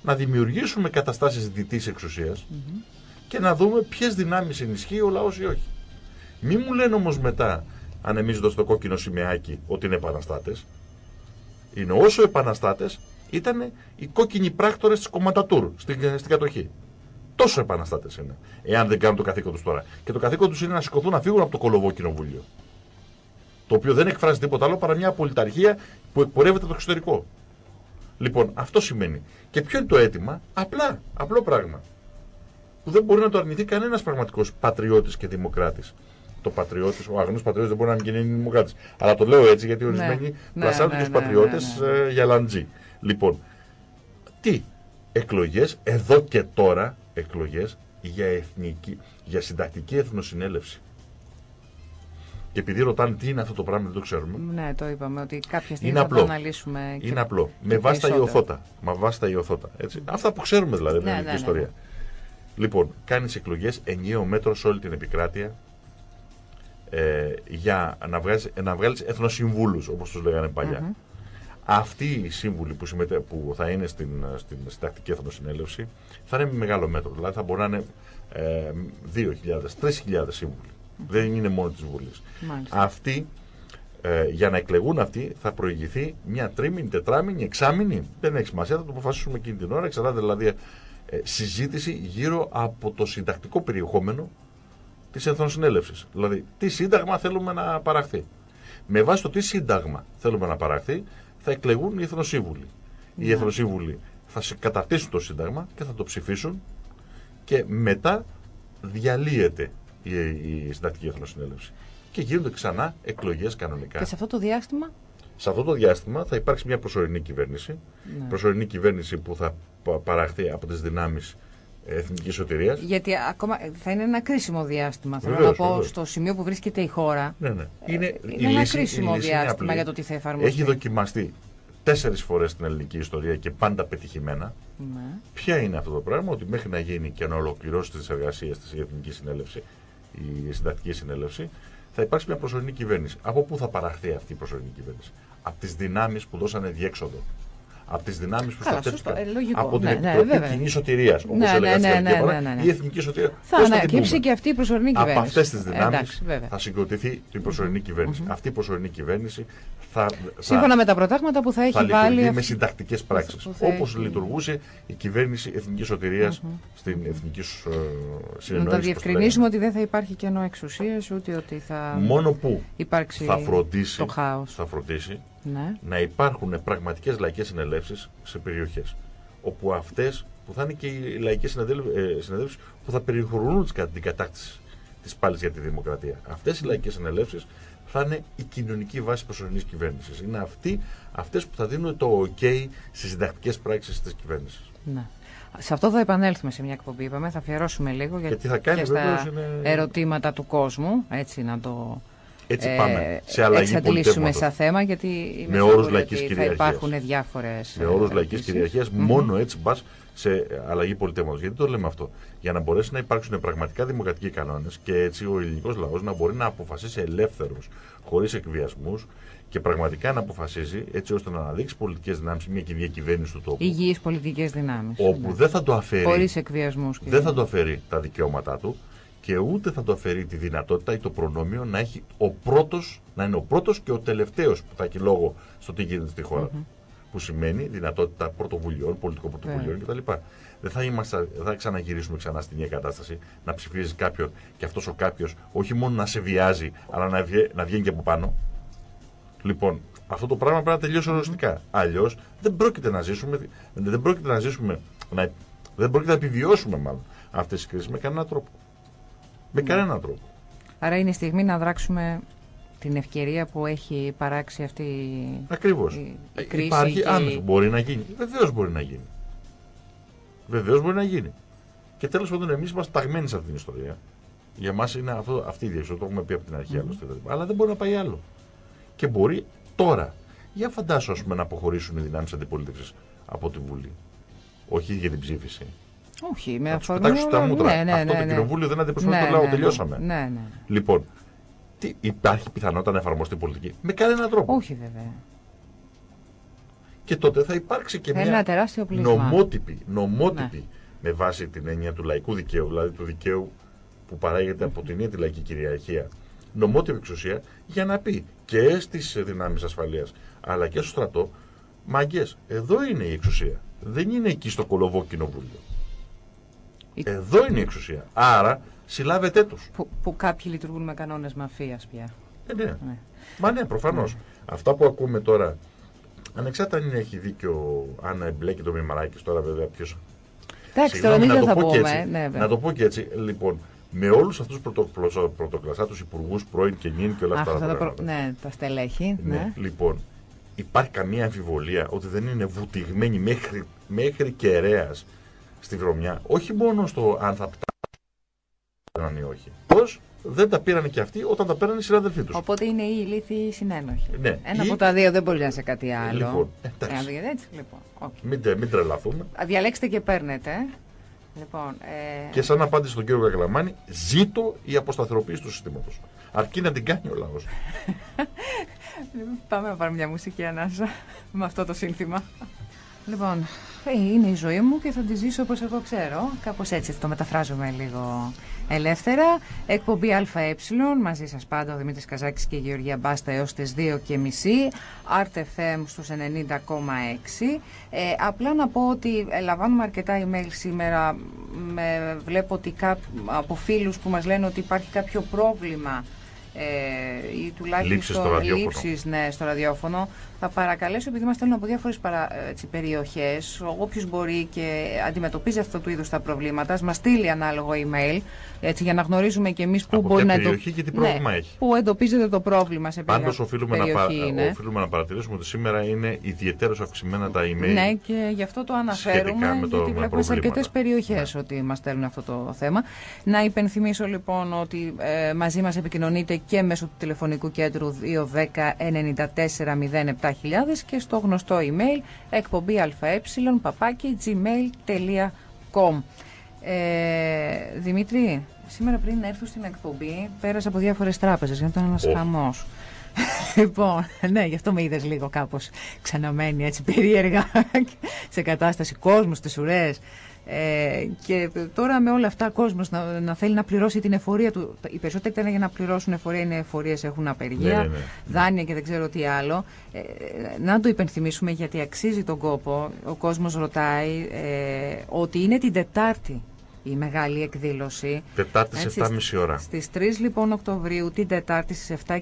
Να δημιουργήσουμε καταστάσεις διτής εξουσίας και να δούμε ποιες δυνάμεις ενισχύει ο λαός ή όχι. Μη μου λένε όμως μετά ανεμίζοντα το κόκκινο σημαίακι ότι είναι επαναστάτες. Είναι όσο επαναστάτες ήταν οι κόκκινοι πράκτορες της κομματατούρ στην, στην κατοχή. Τόσο επαναστάτες είναι. Εάν δεν κάνουν το καθήκον τους τώρα. Και το καθήκον τους είναι να σηκωθούν να φύγουν από το κολοβό κοινοβούλιο. Το οποίο δεν εκφράζει τίποτα άλλο παρά μια πολιταρχία που εκπορεύεται το εξωτερικό. Λοιπόν, αυτό σημαίνει. Και ποιο είναι το αίτημα, απλά, απλό πράγμα. Που δεν μπορεί να το αρνηθεί κανένας πραγματικός πατριώτης και δημοκράτης. Το πατριώτης, ο αγνός πατριώτης δεν μπορεί να μην γίνει δημοκράτης. Αλλά το λέω έτσι γιατί ορισμένοι ναι, πλασάρουν ναι, ναι, του πατριώτες ναι, ναι, ναι. για λαντζή. Λοιπόν, τι εκλογές εδώ και τώρα εκλογές για, εθνική, για συντακτική εθνοσυνέλευση. Και επειδή ρωτάνε τι είναι αυτό το πράγμα, δεν το ξέρουμε. Ναι, το είπαμε ότι κάποια στιγμή είναι θα απλό. το αναλύσουμε. Και είναι απλό. Και με βάση τα ιωθώτα. Με βάση τα ιωθώτα. Έτσι. Αυτά που ξέρουμε δηλαδή ναι, την ναι, ναι, ιστορία. Ναι. Λοιπόν, κάνεις εκλογές ενιαίο μέτρο σε όλη την επικράτεια ε, για να, βγάλεις, να βγάλεις εθνοσυμβούλους, όπως τους λέγανε παλιά. Mm-hmm. Αυτοί οι σύμβουλοι που, συμμετέ, που θα είναι στην, στην συντακτική εθνοσυνέλευση θα είναι με μεγάλο μέτρο. Δηλαδή θα μπορεί να είναι ε, 2.000, 3.000 σύμβουλοι. Δεν είναι μόνο της Βουλής. Αυτοί, ε, για να εκλεγούν αυτοί, θα προηγηθεί μια τρίμηνη, τετράμηνη, εξάμηνη. Δεν έχει σημασία, θα το αποφασίσουμε εκείνη την ώρα. Εξαρτάται δηλαδή ε, συζήτηση γύρω από το συντακτικό περιεχόμενο της Εθνοσυνέλευση. Δηλαδή, τι σύνταγμα θέλουμε να παραχθεί. Με βάση το τι σύνταγμα θέλουμε να παραχθεί, θα εκλεγούν οι Εθνοσύμβουλοι. Οι ναι. Εθνοσύμβουλοι θα καταρτήσουν το σύνταγμα και θα το ψηφίσουν και μετά διαλύεται η, η συντακτική εθνοσυνέλευση. Και γίνονται ξανά εκλογές κανονικά. Και σε αυτό το διάστημα; Σε αυτό το διάστημα θα υπάρξει μια προσωρινή κυβέρνηση. Ναι. Προσωρινή κυβέρνηση που θα παραχθεί από τις δυνάμεις εθνικής σωτηρίας. Γιατί ακόμα θα είναι ένα κρίσιμο διάστημα. Θέλω να πω στο σημείο που βρίσκεται η χώρα. Ναι, ναι. Είναι, ε, είναι ένα λύση, κρίσιμο διάστημα για το τι θα εφαρμοστεί. Έχει δοκιμαστεί τέσσερις φορές στην ελληνική ιστορία και πάντα πετυχημένα. Ναι. Ποια είναι αυτό το πράγμα, ότι μέχρι να γίνει και να ολοκληρώσει τις εργασίες της η Εθνική Συνέλευση η συντακτική συνέλευση, θα υπάρξει μια προσωρινή κυβέρνηση. Από πού θα παραχθεί αυτή η προσωρινή κυβέρνηση, Από τις δυνάμεις που δώσανε διέξοδο. Από τις δυνάμεις που σταθέτηκαν. Ε, από την ναι, Επιτροπή ναι, Κοινής Σωτηρίας. Όπως ναι, έλεγα ναι, ναι, ναι, ναι, ναι, Η Εθνική Σωτηρία. Θα ανακύψει και αυτή η προσωρινή κυβέρνηση. Από αυτές τις δυνάμεις θα συγκροτηθεί η προσωρινή κυβέρνηση. Αυτή η προσωρινή κυβέρνηση θα. Σύμφωνα με τα προτάγματα που θα έχει θα βάλει. με συντακτικές πράξεις. Όπως λειτουργούσε η κυβέρνηση Εθνικής Σωτηρίας στην Εθνική Συνεννόηση. Να το διευκρινίσουμε ότι δεν θα υπάρχει κενό εξουσίας ούτε ότι θα. Μόνο που θα φροντίσει. Το Θα φροντίσει ναι. να υπάρχουν πραγματικές λαϊκές συνελεύσεις σε περιοχές. Όπου αυτές που θα είναι και οι λαϊκές ε, συνελεύσεις που θα περιχωρούν την κατάκτηση της πάλης για τη δημοκρατία. Αυτές οι λαϊκές συνελεύσεις θα είναι η κοινωνική βάση προσωρινής κυβέρνησης. Είναι αυτοί, αυτές που θα δίνουν το OK στις συντακτικές πράξεις της κυβέρνησης. Ναι. Σε αυτό θα επανέλθουμε σε μια εκπομπή, είπαμε, θα αφιερώσουμε λίγο για θα κάνει, στα ερωτήματα του κόσμου, έτσι να το έτσι ε, πάμε. Σε αλλαγή εξαντλήσουμε σαν θέμα, γιατί με όρους λαϊκής κυριαρχίας. Θα υπάρχουν διάφορες. Με όρους λαϊκής κυριαρχίας, μόνο έτσι πα σε αλλαγή πολιτεύματος. Γιατί το λέμε αυτό; Για να μπορέσει να υπάρξουν πραγματικά δημοκρατικοί κανόνες και έτσι ο ελληνικός λαός να μπορεί να αποφασίσει ελεύθερος, χωρίς εκβιασμούς και πραγματικά να αποφασίζει έτσι ώστε να αναδείξει πολιτικές δυνάμεις μια κοινή κυβέρνηση του τόπου. Υγιείς πολιτικές δυνάμεις. Όπου ναι. δεν θα το αφαιρεί. Χωρίς εκβιασμούς. Δεν θα το αφαιρεί τα δικαιώματά του και ούτε θα το αφαιρεί τη δυνατότητα ή το προνόμιο να, έχει ο πρώτος, να είναι ο πρώτος και ο τελευταίος που θα έχει λόγο στο τι γίνεται στη χώρα. Mm-hmm. Που σημαίνει δυνατότητα πρωτοβουλειών, πολιτικών πρωτοβουλειών yeah. κτλ. Δεν θα, είμαστε, θα ξαναγυρίσουμε ξανά στην ίδια κατάσταση να ψηφίζει κάποιον και αυτός ο κάποιος όχι μόνο να σε βιάζει, αλλά να, βγει, να βγαίνει και από πάνω. Λοιπόν, αυτό το πράγμα πρέπει να τελειώσει οριστικά. Mm-hmm. Αλλιώς δεν πρόκειται να ζήσουμε, δεν πρόκειται να ζήσουμε, να, δεν πρόκειται να επιβιώσουμε μάλλον αυτές τις κρίσεις με κανέναν τρόπο. Με κανέναν τρόπο. Άρα είναι η στιγμή να δράξουμε την ευκαιρία που έχει παράξει αυτή Ακριβώς. η, η κρίση. Υπάρχει και... αν μπορεί να γίνει. Βεβαίως μπορεί να γίνει. Βεβαίως μπορεί να γίνει. Και τέλος πάντων, εμείς είμαστε ταγμένοι σε αυτή την ιστορία. Για μας είναι αυτό, αυτή η διεξοδο, το έχουμε πει από την αρχή mm-hmm. άλλωστε. Αλλά δεν μπορεί να πάει άλλο. Και μπορεί τώρα. Για φαντάσου, πούμε, να αποχωρήσουν οι δυνάμεις αντιπολίτευσης από τη Βουλή. Όχι για την ψήφιση. Όχι, με αφορμή. Να τα μούτρα. Ναι, ναι, Αυτό ναι, το ναι. κοινοβούλιο δεν αντιπροσωπεύει ναι, το λαό. Ναι, τελειώσαμε. Ναι, ναι. Λοιπόν, τι, υπάρχει πιθανότητα να εφαρμοστεί πολιτική; Με κανέναν τρόπο. Όχι, βέβαια. Και τότε θα υπάρξει και Ένα μια τεράστιο νομότυπη, νομότυπη ναι. με βάση την έννοια του λαϊκού δικαίου, δηλαδή του δικαίου που παράγεται από την ίδια τη λαϊκή κυριαρχία νομότυπη εξουσία για να πει και στις δυνάμεις ασφαλείας αλλά και στο στρατό, μαγκέ, εδώ είναι η εξουσία. Δεν είναι εκεί στο κολοβό κοινοβούλιο. Εδώ είναι η εξουσία. Άρα συλλάβετε τους. Που, που κάποιοι λειτουργούν με κανόνες μαφίας πια. Ε, ναι. ναι. Μα ναι, προφανώς. Ναι. Αυτά που ακούμε τώρα, ανεξάρτητα αν έχει δίκιο, αν εμπλέκει το Μημαράκης τώρα, βέβαια, ποιο. Εντάξει, τώρα δεν θα πούμε. ναι, να το πω και έτσι. Λοιπόν, με όλους αυτούς του πρωτοκλασσά, τους υπουργούς πρώην και νυν και όλα αυτά. τα προ... Ναι, τα στελέχη. Ναι. ναι. Λοιπόν, υπάρχει καμία αμφιβολία ότι δεν είναι βουτυγμένοι μέχρι, μέχρι κεραίας στη βρωμιά, όχι μόνο στο αν θα πτάσουν ή όχι. Πώ δεν τα πήραν και αυτοί όταν τα πέραν οι συνάδελφοί τους. Οπότε είναι η ηλίθιοι συνένοχοι. Ναι. Ένα από τα δύο δεν μπορεί να είναι σε κάτι άλλο. Λοιπόν, εντάξει. έτσι, λοιπόν. Okay. Μην, μην τρελαθούμε. Διαλέξτε και παίρνετε. Λοιπόν, ε... Και σαν απάντηση στον κύριο Κακλαμάνη, ζήτω η αποσταθεροποίηση του συστήματος. Αρκεί να την κάνει ο λαός. Πάμε να πάρουμε μια μουσική ανάσα με αυτό το σύνθημα. Λοιπόν, ε, είναι η ζωή μου και θα τη ζήσω όπως εγώ ξέρω. Κάπως έτσι το μεταφράζουμε λίγο ελεύθερα. Εκπομπή ΑΕ, μαζί σας πάντα ο Δημήτρης Καζάκης και η Γεωργία Μπάστα έως τις 2 και μισή. RTFM στους 90,6. Ε, απλά να πω ότι λαμβάνουμε αρκετά email σήμερα. Με, βλέπω ότι από φίλους που μας λένε ότι υπάρχει κάποιο πρόβλημα ε, ή τουλάχιστον λήψεις ναι, στο ραδιόφωνο θα παρακαλέσω, επειδή μας στέλνουν από διάφορες περιοχές, όποιος μπορεί και αντιμετωπίζει αυτό του είδου τα προβλήματα, μας στείλει ανάλογο email, έτσι, για να γνωρίζουμε και εμείς πού μπορεί να περιοχή και τι πρόβλημα ναι, έχει. Πού εντοπίζεται το πρόβλημα σε Πάντως, οφείλουμε, να, πα... οφείλουμε να παρατηρήσουμε ότι σήμερα είναι ιδιαίτερω αυξημένα τα email. Ναι, και γι' αυτό το αναφέρουμε, με το, γιατί βλέπουμε σε αρκετές περιοχές ναι. ότι μας στέλνουν αυτό το θέμα. Να υπενθυμίσω λοιπόν ότι ε, μαζί μας επικοινωνείτε και μέσω του τηλεφωνικού κέντρου 210 94 07 και στο γνωστό email εκπομπή αε παπάκι gmail.com ε, Δημήτρη, σήμερα πριν έρθω στην εκπομπή πέρασα από διάφορες τράπεζες γιατί ήταν ένας oh. χαμός. λοιπόν, ναι, γι' αυτό με είδες λίγο κάπως ξαναμένη έτσι περίεργα σε κατάσταση κόσμου στις ουρές. Ε, και τώρα με όλα αυτά ο κόσμος να, να, θέλει να πληρώσει την εφορία του. Οι περισσότεροι ήταν για να πληρώσουν εφορία, είναι εφορίες, έχουν απεργία, ναι, ναι, ναι. δάνεια και δεν ξέρω τι άλλο. Ε, να το υπενθυμίσουμε γιατί αξίζει τον κόπο. Ο κόσμος ρωτάει ε, ότι είναι την Τετάρτη η μεγάλη εκδήλωση. Τετάρτη στι 7.30 ώρα. Στις 3 λοιπόν Οκτωβρίου, την Τετάρτη στις 7.30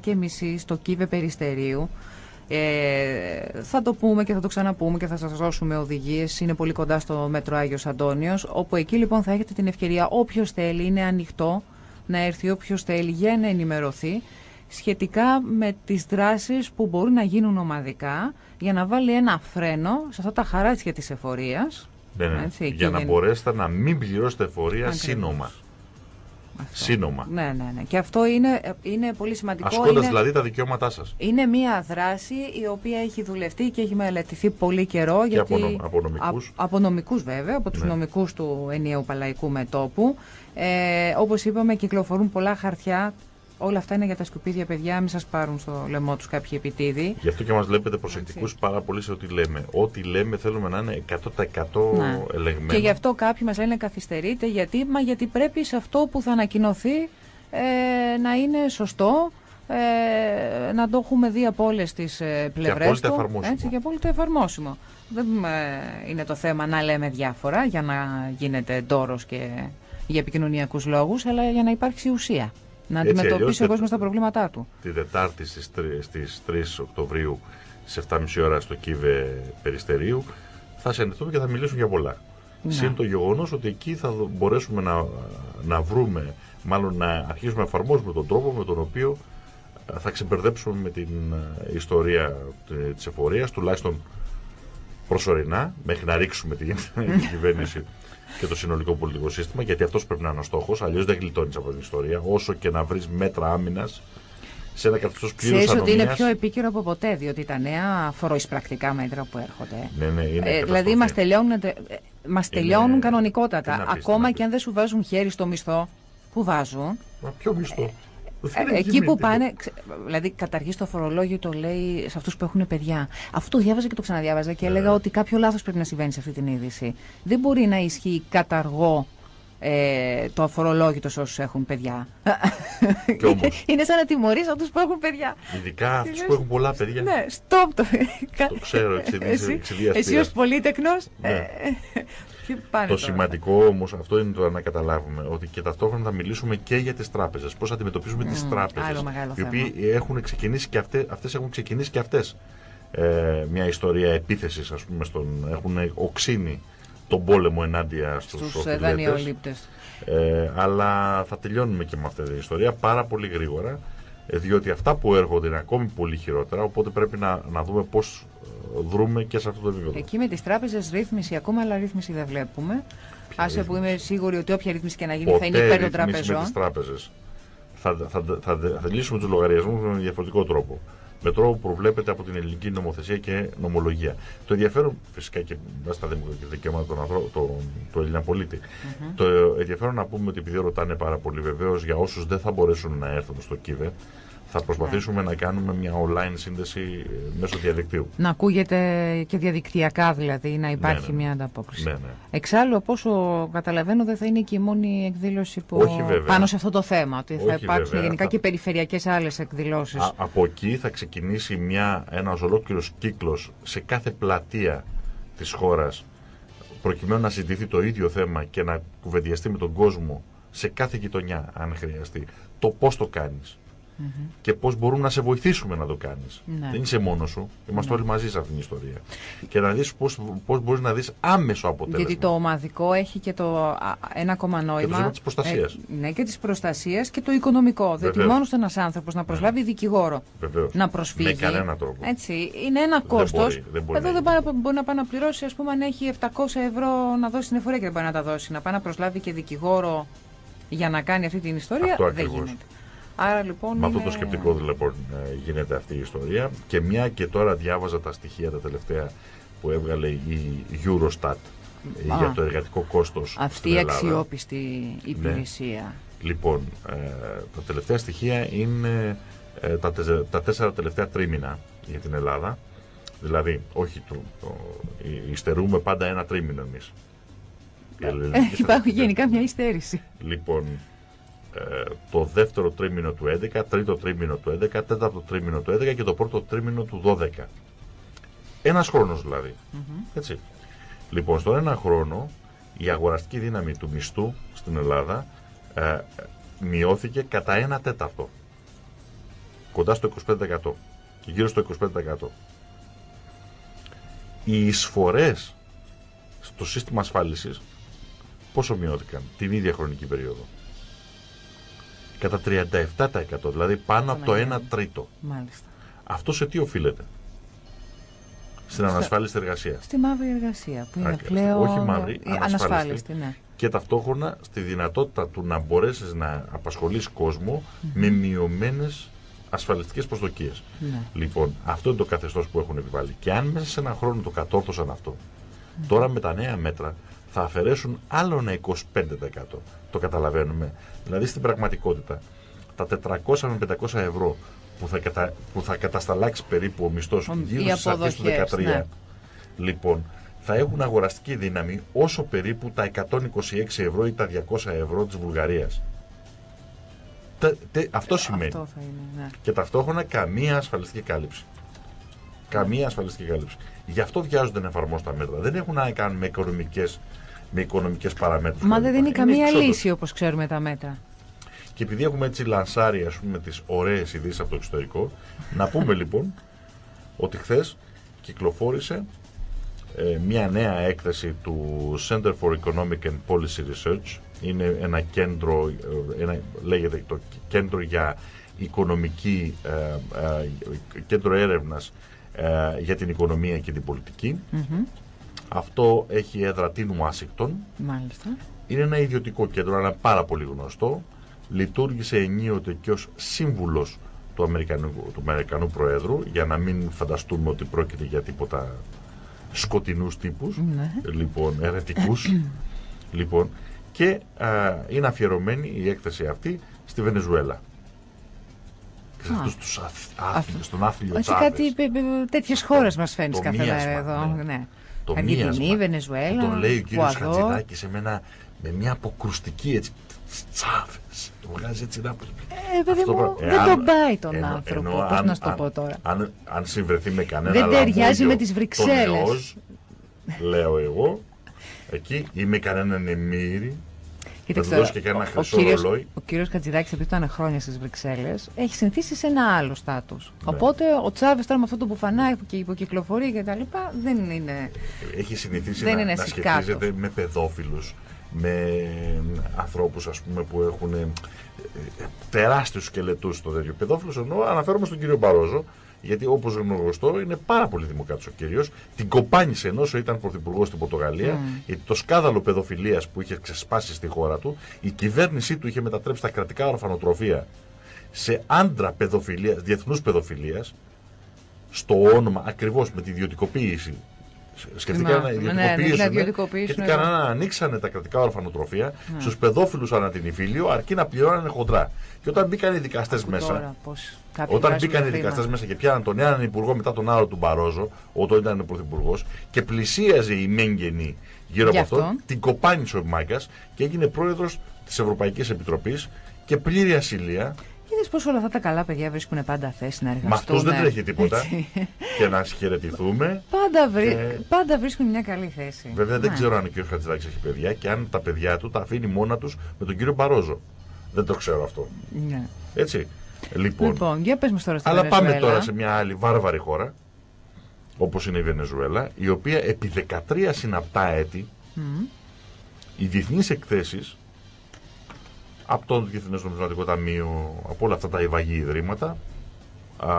στο Κίβε Περιστερίου. Ε, θα το πούμε και θα το ξαναπούμε και θα σας δώσουμε οδηγίες. Είναι πολύ κοντά στο μέτρο Άγιος Αντώνιος, όπου εκεί λοιπόν θα έχετε την ευκαιρία όποιος θέλει, είναι ανοιχτό να έρθει όποιος θέλει για να ενημερωθεί σχετικά με τις δράσεις που μπορούν να γίνουν ομαδικά για να βάλει ένα φρένο σε αυτά τα χαράτσια της εφορίας. Ναι, ναι. Έτσι, για να μπορέσετε να μην πληρώσετε εφορία σύνομα. Αυτό. Σύνομα. Ναι, ναι, ναι. Και αυτό είναι, είναι πολύ σημαντικό. Ασκώντας δηλαδή τα δικαιώματά σας. Είναι μια δράση η οποία έχει δουλευτεί και έχει μελετηθεί πολύ καιρό. Και γιατί, από, νομικούς. Από νομικούς βέβαια, από τους ναι. νομικούς του ενιαίου παλαϊκού μετόπου. Ε, Όπως είπαμε, κυκλοφορούν πολλά χαρτιά Όλα αυτά είναι για τα σκουπίδια, παιδιά. Μην σας πάρουν στο λαιμό τους κάποιοι επιτίδη. Γι' αυτό και μας βλέπετε προσεκτικούς πάρα πολύ σε ό,τι λέμε. Ό,τι λέμε θέλουμε να είναι 100% ναι. ελεγμένο. Και γι' αυτό κάποιοι μας λένε καθυστερείτε. Γιατί, μα γιατί πρέπει σε αυτό που θα ανακοινωθεί ε, να είναι σωστό. Ε, να το έχουμε δει από όλες τις ε, πλευρές. Και εφαρμόσιμο. Έτσι, και απόλυτα εφαρμόσιμο. Δεν ε, είναι το θέμα να λέμε διάφορα για να γίνεται ντόρος και για επικοινωνιακούς λόγους, αλλά για να υπάρξει ουσία να αντιμετωπίσει ο κόσμος τα προβλήματά του. Τη Δετάρτη στις 3 Οκτωβρίου στι 7.30 ώρα στο Κίβε Περιστερίου θα συνεχθούμε και θα μιλήσουν για πολλά. Ναι. Συν το γεγονός ότι εκεί θα μπορέσουμε να, να βρούμε, μάλλον να αρχίσουμε να εφαρμόζουμε τον τρόπο με τον οποίο ε, θα ξεμπερδέψουμε με την ε, ιστορία της εφορίας, τουλάχιστον προσωρινά, μέχρι να ρίξουμε την κυβέρνηση και το συνολικό πολιτικό σύστημα, γιατί αυτός πρέπει να είναι ο στόχος. Αλλιώς δεν γλιτώνεις από την ιστορία. Όσο και να βρεις μέτρα άμυνας σε ένα καθεστώς πλήρω ανομία. ότι είναι πιο επίκαιρο από ποτέ, διότι τα νέα φοροεισπρακτικά μέτρα που έρχονται. Ναι, ναι, είναι ε, δηλαδή μας τελειώνουν, μας τελειώνουν είναι... κανονικότατα. Ακόμα και αν δεν σου βάζουν χέρι στο μισθό, που βάζουν. Μα ποιο μισθό; Ε, εκεί που πάνε, δηλαδή καταρχήν το φορολόγιο το λέει σε αυτούς που έχουν παιδιά. Αυτό το διάβαζα και το ξαναδιάβαζα και έλεγα ότι κάποιο λάθος πρέπει να συμβαίνει σε αυτή την είδηση. Δεν μπορεί να ισχύει καταργό ε, το αφορολόγητο σε όσους έχουν παιδιά. Κι όμως. Είναι σαν να τιμωρείς αυτούς που έχουν παιδιά. Ειδικά αυτούς που έχουν πολλά παιδιά. Ναι, stop το. Το ξέρω εξαιτίας- εξαιτίας Εσύ ως πείρας. πολίτεκνο. Ναι. Το σημαντικό όμως αυτό είναι το να καταλάβουμε ότι και ταυτόχρονα θα μιλήσουμε και για τις τράπεζες. Πώς αντιμετωπίζουμε τις Μμμ, τράπεζες. άλλο μεγάλο Οι οποίοι έχουν ξεκινήσει και αυτές αυτές έχουν ξεκινήσει και αυτές ε, μια ιστορία επίθεσης, ας πούμε, στον, έχουν οξύνει τον πόλεμο ενάντια στους Στους δανειολήπτες. ε, αλλά θα τελειώνουμε και με αυτή την ιστορία πάρα πολύ γρήγορα, ε, διότι αυτά που έρχονται είναι ακόμη πολύ χειρότερα, οπότε πρέπει να, να δούμε πώς ε, δρούμε και σε αυτό το επίπεδο. Εκεί με τις τράπεζες ρύθμιση ακόμα, αλλά ρύθμιση δεν βλέπουμε. Άσε που είμαι σίγουρη ότι όποια ρύθμιση και να γίνει θα είναι υπέρ των ρύθμιση με τραπεζών. τις τράπεζες. Θα, θα, θα, θα, θα λύσουμε τους λογαριασμούς με διαφορετικό τρόπο. Με τρόπο που προβλέπεται από την ελληνική νομοθεσία και νομολογία. Το ενδιαφέρον, φυσικά και βάσει τα δημοκρατικά δικαιώματα των ανθρώπων, το, το Έλληνα πολίτη. Το ενδιαφέρον να πούμε ότι επειδή ρωτάνε πάρα πολύ βεβαίως για όσους δεν θα μπορέσουν να έρθουν στο ΚΙΒΕ, θα προσπαθήσουμε να κάνουμε μια online σύνδεση ε, μέσω διαδικτύου. Να ακούγεται και διαδικτυακά δηλαδή, να υπάρχει ναι, ναι. μια ανταπόκριση. Ναι, ναι. Εξάλλου, από όσο καταλαβαίνω, δεν θα είναι και η μόνη εκδήλωση που Όχι, βέβαια. πάνω σε αυτό το θέμα. Ότι θα Όχι, υπάρξουν βέβαια. γενικά Θα- και περιφερειακές άλλες εκδηλώσεις. Α, από εκεί θα ξεκινήσει μια, ένας ολόκληρος κύκλος σε κάθε πλατεία της χώρας προκειμένου να συζητηθεί το ίδιο θέμα και να κουβεντιαστεί με τον κόσμο σε κάθε γειτονιά αν χρειαστεί το πώς το κάνεις και πώς μπορούμε να σε βοηθήσουμε να το κάνεις. Ναι. Δεν είσαι μόνος σου, είμαστε όλοι μαζί σε αυτήν την ιστορία. Και να δεις πώς, πώς μπορείς να δεις άμεσο αποτέλεσμα. Γιατί το ομαδικό έχει και το α, ένα ακόμα νόημα. ζήτημα της προστασίας. Ε, ναι, και της προστασίας και το οικονομικό. Διότι Βεβαίως. μόνο ένας άνθρωπος να προσλάβει δικηγόρο Βεβαίως. να προσφύγει. Με κανένα τρόπο. Έτσι, είναι ένα κόστο. μπορεί, δεν μπορεί Εδώ να δεν γίνει. πάει, να- μπορεί να πάει να πληρώσει, ας πούμε, αν έχει 700 ευρώ να δώσει την εφορία και δεν μπορεί να τα δώσει. Να πάει να προσλάβει και δικηγόρο για να κάνει αυτή την ιστορία. Αυτό δεν ακριβώς. γίνεται. Άρα λοιπόν. Με αυτό είναι- το σκεπτικό λοιπόν ε, γίνεται αυτή η ιστορία και μια και τώρα διάβαζα τα στοιχεία τα τελευταία που έβγαλε η Eurostat ε, Α. για το εργατικό κόστος Αυτή στην η Ελλάδα. αξιόπιστη υπηρεσία. Λοιπόν, ε, τα τελευταία στοιχεία είναι ε, τα, τεζε- τα τέσσερα τελευταία τρίμηνα για την Ελλάδα. Δηλαδή, όχι, το, το, ε, υστερούμε πάντα ένα τρίμηνο εμείς. Η ελληνική Ε, Υπάρχει στατιστική. γενικά μια υστέρηση. Λοιπόν, ε, το δεύτερο τρίμηνο του 11, τρίτο τρίμηνο του 11, τέταρτο τρίμηνο του 11 και το πρώτο τρίμηνο του 12. Ένας χρόνος δηλαδή. Έτσι. Λοιπόν, στον ένα χρόνο η αγοραστική δύναμη του μισθού στην Ελλάδα ε, μειώθηκε κατά ένα τέταρτο. Κοντά στο 25%. Και γύρω στο 25%. Οι εισφορές στο σύστημα ασφάλισης πόσο μειώθηκαν την ίδια χρονική περίοδο; Κατά 37%, δηλαδή πάνω από το 1 τρίτο. Μάλιστα. Αυτό σε τι οφείλεται; Στην Στο- ανασφάλιστη εργασία. Στη μαύρη εργασία που είναι Ακριβώς. πλέον. Όχι μαύρη, ε, ανασφάλιστη. ανασφάλιστη, ναι. Και ταυτόχρονα στη δυνατότητα του να μπορέσεις να απασχολείς κόσμο με μειωμένες ασφαλιστικές προσδοκίες. ναι. Λοιπόν, αυτό είναι το καθεστώς που έχουν επιβάλει. Και αν μέσα σε ένα χρόνο το κατόρθωσαν αυτό, τώρα με τα νέα μέτρα θα αφαιρέσουν άλλο ένα 25%. Το καταλαβαίνουμε. Δηλαδή στην πραγματικότητα, τα 400 με 500 ευρώ που θα, κατα... που θα κατασταλάξει περίπου ο μισθός Ο- γύρω οι στις αρχές του αποδοχές, 13, ναι. λοιπόν, θα έχουν αγοραστική δύναμη όσο περίπου τα 126 ευρώ ή τα 200 ευρώ της Βουλγαρίας. Τε- τε- αυτό σημαίνει Αυτό θα είναι, ναι. και ταυτόχρονα καμία ασφαλιστική κάλυψη. Καμία ασφαλιστική κάλυψη. Γι' αυτό βιάζονται να εφαρμόσουν τα μέτρα. Δεν έχουν να κάνουν με οικονομικές με οικονομικές παραμέτρους. Μα κλπ. δεν δίνει Είναι καμία εξόδος. λύση όπως ξέρουμε τα μέτρα. Και επειδή έχουμε έτσι λανσάρει ας πούμε, τις ωραίες ειδήσεις από το εξωτερικό, να πούμε λοιπόν ότι χθες κυκλοφόρησε ε, μια νέα έκθεση του Center for Economic and Policy Research. Είναι ένα κέντρο, ε, ένα, λέγεται το κέντρο για οικονομική, ε, ε, κέντρο έρευνας ε, για την οικονομία και την πολιτική. Μμμ. Αυτό έχει έδρα την Ουάσιγκτον. Μάλιστα. Είναι ένα ιδιωτικό κέντρο, αλλά πάρα πολύ γνωστό. Λειτουργήσε ενίοτε και ως σύμβουλος του Αμερικανού, του Αμερικανού Προέδρου, για να μην φανταστούμε ότι πρόκειται για τίποτα σκοτεινούς τύπους, Ναι. λοιπόν, ερετικούς. λοιπόν, και α, είναι αφιερωμένη η έκθεση αυτή στη Βενεζουέλα. Και σε Α. αυτούς τους αθ- άθλιους, τον άθλιο Έτσι Τσάβες. κάτι τέτοιες χώρες μας φέρνει το κάθε μίασμα, μέρα εδώ. ναι. Ναι. το Αργεντινή, μίασμα. Βενεζουέλα, που Τον λέει ο κύριος Εκουαδόρ. Χατζηδάκης σε μένα με μια αποκρουστική έτσι τσάφες. Το βγάζει έτσι να Ε, παιδί Αυτό μου, προ- δεν εάν- τον πάει τον εννο- άνθρωπο. εννοώ Πώς αν- να σου το αν- πω τώρα. Αν, αν συμβρεθεί με κανένα Δεν ταιριάζει λαμόγιο με τις τον Βρυξέλλες. ΕΟΣ, λέω εγώ, εκεί ή με κανέναν εμμύρη, Κοίταξε του τώρα, δώσει και κανένα ο- χρυσό ο κύριος- ρολόι. Ο κύριος Χατζηδάκης, επειδή ήταν χρόνια στις Βρυξέλλες, έχει συνηθίσει σε ένα άλλο στάτους. Ναι. Οπότε ο Τσάβες τώρα με αυτό το μπουφανάκι που και υποκυκλοφορεί και τα λοιπά δεν είναι. έχει συνηθίσει Δεν να, είναι να σικάτος. σχετίζεται με παιδόφιλους, με ανθρώπους ας πούμε που έχουν ε, ε, τεράστιους σκελετούς στο τέτοιο. Παιδόφιλους εννοώ αναφέρομαι στον κύριο Μπαρόζο, γιατί όπως γνωστό είναι πάρα πολύ δημοκράτης ο κύριος. Την κοπάνισε ενώ ήταν πρωθυπουργός στην Πορτογαλία, γιατί το σκάδαλο παιδοφιλίας που είχε ξεσπάσει στη χώρα του, η κυβέρνησή του είχε μετατρέψει τα κρατικά ορφανοτροφία σε άντρα παιδοφιλίας, διεθνούς παιδοφιλίας, στο όνομα ακριβώς με τη ιδιωτικοποίηση. Σκεφτήκαν να Ναι, ναι, ναι, να ιδιωτικοποιήσουν. και ιδιωτικοποιήσουν τι εδώ. κάνανε, ανοίξανε τα κρατικά ορφανοτροφία στους παιδόφιλους ανά την Ιφίλιο, αρκεί να πληρώνανε χοντρά. Και όταν μπήκαν οι δικαστές Άκου μέσα, Τώρα, πώς κάποιοι όταν βγάζουν μπήκαν οι χρήμα. δικαστές μέσα και πιάναν τον έναν υπουργό μετά τον άλλο του Μπαρόζο, όταν ήταν πρωθυπουργός, και πλησίαζε η Μέγγενη γύρω Γι' από αυτόν, αυτόν. την κοπάνισε ο Μάγκας και έγινε πρόεδρος της Ευρωπαϊκής Επιτροπής και πλήρη ασυλία. Είδες πως όλα αυτά τα καλά παιδιά βρίσκουν πάντα θέση να εργαστούν. Με αυτού δεν τρέχει τίποτα. Έτσι. και να χαιρετηθούμε. Πάντα, βρι... Και- πάντα βρίσκουν μια καλή θέση. Βέβαια δεν Ναι. ξέρω αν ο κ. Χατζηδάκης έχει παιδιά και αν τα παιδιά του τα αφήνει μόνα τους με τον κύριο Μπαρόζο. Δεν το ξέρω αυτό. Ναι. Έτσι. Λοιπόν, Λοιπόν, για πες μας τώρα στη Αλλά πάμε Βενεζουέλα. τώρα σε μια άλλη βάρβαρη χώρα, όπως είναι η Βενεζουέλα, η οποία επί 13 συναπτά έτη Μμμ. οι διεθνείς εκθέσεις από το Διεθνές Νομισματικό Ταμείο, από όλα αυτά τα ευαγή ιδρύματα, α,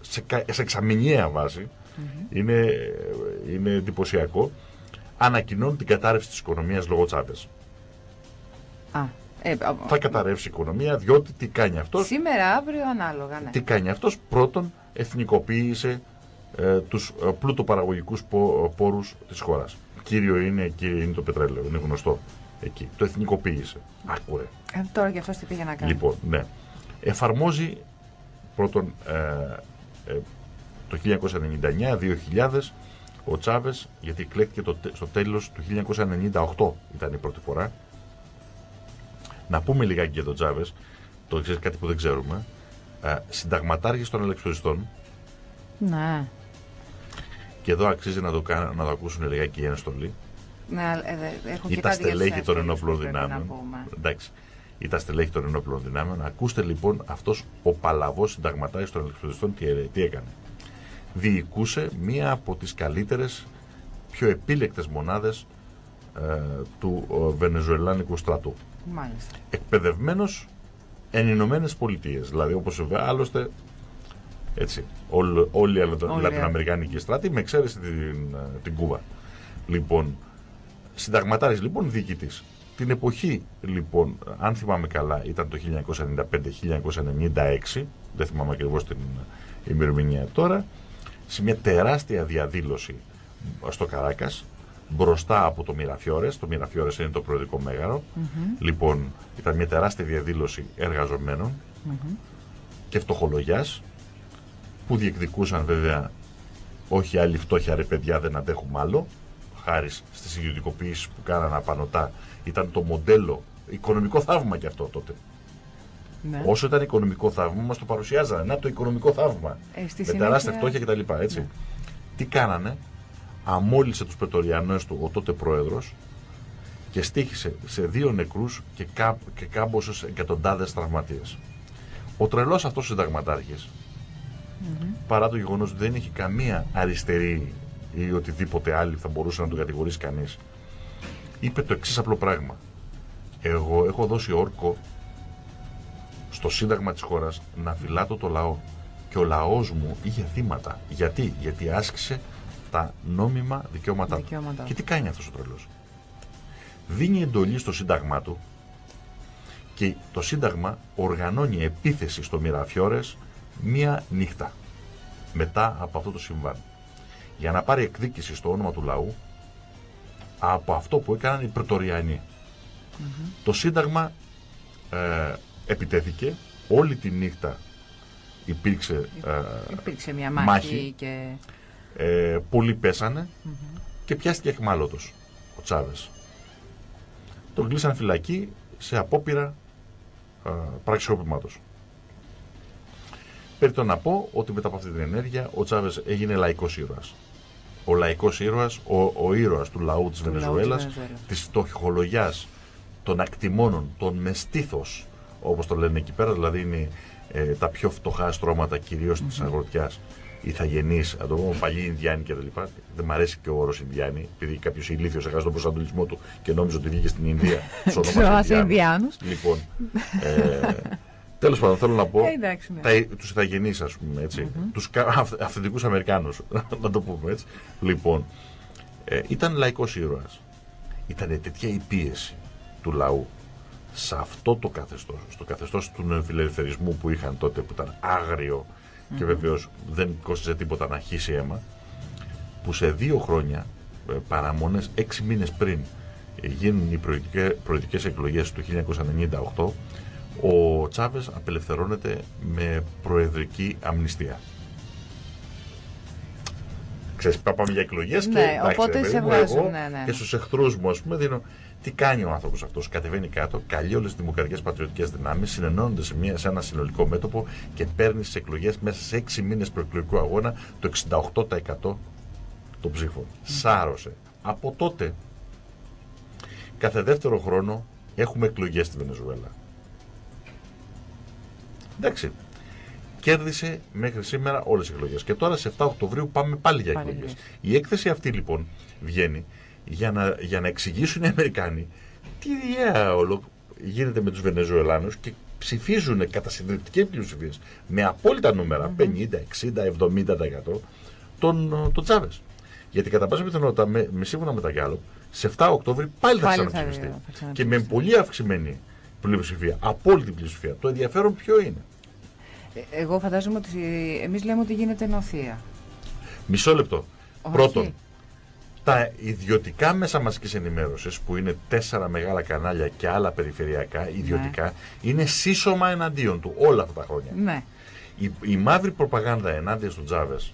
σε, κα- σε εξαμηνιαία βάση, είναι, είναι εντυπωσιακό, ανακοινώνουν την κατάρρευση της οικονομίας λόγω Τσάβες. Α, ε, α, Θα καταρρεύσει η οικονομία, διότι τι κάνει αυτός, Σήμερα, αύριο, ανάλογα, ναι. Τι κάνει αυτός, πρώτον εθνικοποίησε ε, τους ε, πλούτοπαραγωγικούς πό, πόρους της χώρας. Κύριο είναι, κύριο είναι το πετρέλαιο, είναι γνωστό εκεί. Το εθνικοποίησε. Άκουρε. Ε, τώρα και αυτός τι πήγε να κάνει. Λοιπόν, ναι. Εφαρμόζει πρώτον ε, ε, το 1999-2000 ο Τσάβες, γιατί εκλέχθηκε το, τε- στο τέλος του 1998 ήταν η πρώτη φορά. Να πούμε λιγάκι για τον Τσάβες, το ξέρεις κάτι που δεν ξέρουμε. Ε, συνταγματάρχης των ελεξιοριστών Ναι. και εδώ αξίζει να το, κα- να το ακούσουν λιγάκι οι ένστολοι ναι αλλά, ε, δε- έχω ή και τα κάτι για τους στελέχη των εύκολους ενόπλων που πρέπει να δυνάμεων. πούμε. Εντάξει. Ή τα στελέχη των ενόπλων δυνάμεων. Ακούστε λοιπόν αυτός ο παλαβός συνταγματάρχης των ελευθεριστών τι, τι έκανε. Διοικούσε μία από τις καλύτερες, πιο επίλεκτες μονάδες ε, του ε, Βενεζουελάνικου στρατού. Μάλιστα. Εκπαιδευμένος εν Ηνωμένες Πολιτείες. Δηλαδή, όπως άλλωστε. Έτσι, όλ- όλοι οι Λατινα- Όλοι. Λατινοαμερικάνικοι στράτοι, με εξαίρεση την, ε, την Κούβα. Λοιπόν, συνταγματάρης λοιπόν διοικητής. Την εποχή λοιπόν, αν θυμάμαι καλά, ήταν το 1995-1996, δεν θυμάμαι ακριβώς την ημερομηνία τώρα, σε μια τεράστια διαδήλωση στο Καράκας, μπροστά από το Μυραφιόρες, το Μυραφιόρες είναι το προεδρικό μέγαρο, λοιπόν ήταν μια τεράστια διαδήλωση εργαζομένων και φτωχολογιάς, που διεκδικούσαν βέβαια όχι άλλη φτώχεια ρε παιδιά δεν αντέχουμε άλλο χάρης στις ιδιωτικοποιήσεις που κάνανε απανοτά ήταν το μοντέλο οικονομικό θαύμα και αυτό τότε. Ναι. όσο ήταν οικονομικό θαύμα μας το παρουσιάζανε. Να το οικονομικό θαύμα. Ε, στη με συνέχεια- τεράστια φτώχεια κτλ έτσι. Ναι. τι κάνανε; Αμόλυσε τους πετωριανούς του ο τότε πρόεδρος και στήχησε σε δύο νεκρούς και, κά, και κάμποσες εκατοντάδες τραυματίες. Ο τρελός αυτός συνταγματάρχης παρά το γεγονός ότι δεν έχει καμία αριστερή ή οτιδήποτε άλλη θα μπορούσε να τον κατηγορήσει κανείς. Είπε το εξής απλό πράγμα. Εγώ έχω δώσει όρκο στο σύνταγμα της χώρας να φυλάτω το λαό και ο λαός μου είχε θύματα. Γιατί, γιατί άσκησε τα νόμιμα δικαιώματά του Δικαιώματά του. και τι κάνει αυτός ο τρελός; Δίνει εντολή στο σύνταγμά του και το σύνταγμα οργανώνει επίθεση στο Μυραφιόρες μία νύχτα μετά από αυτό το συμβάν για να πάρει εκδίκηση στο όνομα του λαού από αυτό που έκαναν οι πρετοριανοι Το Σύνταγμα ε, επιτέθηκε όλη τη νύχτα υπήρξε ε, Υπήρξε μια μάχη, μάχη. και. ε, πολλοί πέσανε και πιάστηκε εχμάλωτο ο Τσάβες. Τον κλείσαν φυλακή σε απόπειρα πραξικόπηματο. Πρέπει να πω ότι μετά από αυτή την ενέργεια ο Τσάβες έγινε λαϊκός ήρωας. Ο λαϊκός ήρωας, ο, ο ήρωας του λαού της Βενεζουέλας, της φτωχολογιάς, των ακτιμώνων, των μεστήθο, όπως το λένε εκεί πέρα, δηλαδή είναι ε, τα πιο φτωχά στρώματα κυρίως mm-hmm. τη αγροτιάς, ηθαγενεί, να το πούμε παλιοί Ινδιάνοι κτλ. Δεν μ' αρέσει και ο όρος Ινδιάνοι, επειδή κάποιος ηλίθιος έχασε τον προσανατολισμό του και νόμιζε ότι βγήκε στην Ινδία. Στου Ινδιάνους. Λοιπόν. Ε, Τέλος πάντων, θέλω να πω ε, ναι. τους ηθαγενείς, ας πούμε έτσι. Mm-hmm. Τους αυθεντικούς Αμερικάνους, να το πούμε έτσι. Λοιπόν, ε, ήταν λαϊκός ήρωας. Ήταν τέτοια η πίεση του λαού σε αυτό το καθεστώς, στο καθεστώς του νεοφιλελευθερισμού που είχαν τότε, που ήταν άγριο mm-hmm. και βεβαίως δεν κόστιζε τίποτα να χύσει αίμα, που σε δύο χρόνια, ε, παραμονές, έξι μήνες πριν ε, γίνουν οι προεδρικέ εκλογές του 1998, ο Τσάβες απελευθερώνεται με προεδρική αμνηστία. Ξέρεις, πάμε για εκλογές και ναι, οπότε σε βγάζουν, ναι, ναι. και στους εχθρούς μου, ας πούμε, δίνω. Τι κάνει ο άνθρωπος αυτός, κατεβαίνει κάτω, καλεί όλες τις δημοκρατικές πατριωτικές δυνάμεις, συνενώνονται σε, μια, σε ένα συνολικό μέτωπο και παίρνει στις εκλογές μέσα σε έξι μήνες προεκλογικού αγώνα το 68% των ψήφων. Σάρωσε. Από τότε, κάθε δεύτερο χρόνο έχουμε εκλογές στη Βενεζουέλα. Εντάξει. Κέρδισε μέχρι σήμερα όλες τι εκλογές. Και τώρα σε 7 Οκτωβρίου πάμε πάλι για εκλογές. Η έκθεση αυτή λοιπόν βγαίνει για να, για να εξηγήσουν οι Αμερικάνοι τι διάολο γίνεται με τους Βενεζουελάνους και ψηφίζουν κατά συντριπτική πλειοψηφία με απόλυτα νούμερα, 50, 60, 70% τον, τον Τσάβες. Γιατί κατά πάσα πιθανότητα, με, με σύμφωνα με τα Γκάλοπ, σε 7 Οκτώβρη πάλι, πάλι θα ξαναψηφιστεί. Και με πολύ αυξημένη πλειοψηφία, απόλυτη πλειοψηφία. Το ενδιαφέρον ποιο είναι; Ε, εγώ φαντάζομαι ότι εμείς λέμε ότι γίνεται νοθεία. Μισό λεπτό. Πρώτον, τα ιδιωτικά μέσα μαζικής ενημέρωσης, που είναι τέσσερα μεγάλα κανάλια και άλλα περιφερειακά, ιδιωτικά, ναι. είναι σύσσωμα εναντίον του όλα αυτά τα χρόνια. Ναι. Η, η μαύρη προπαγάνδα ενάντια στον Τζάβες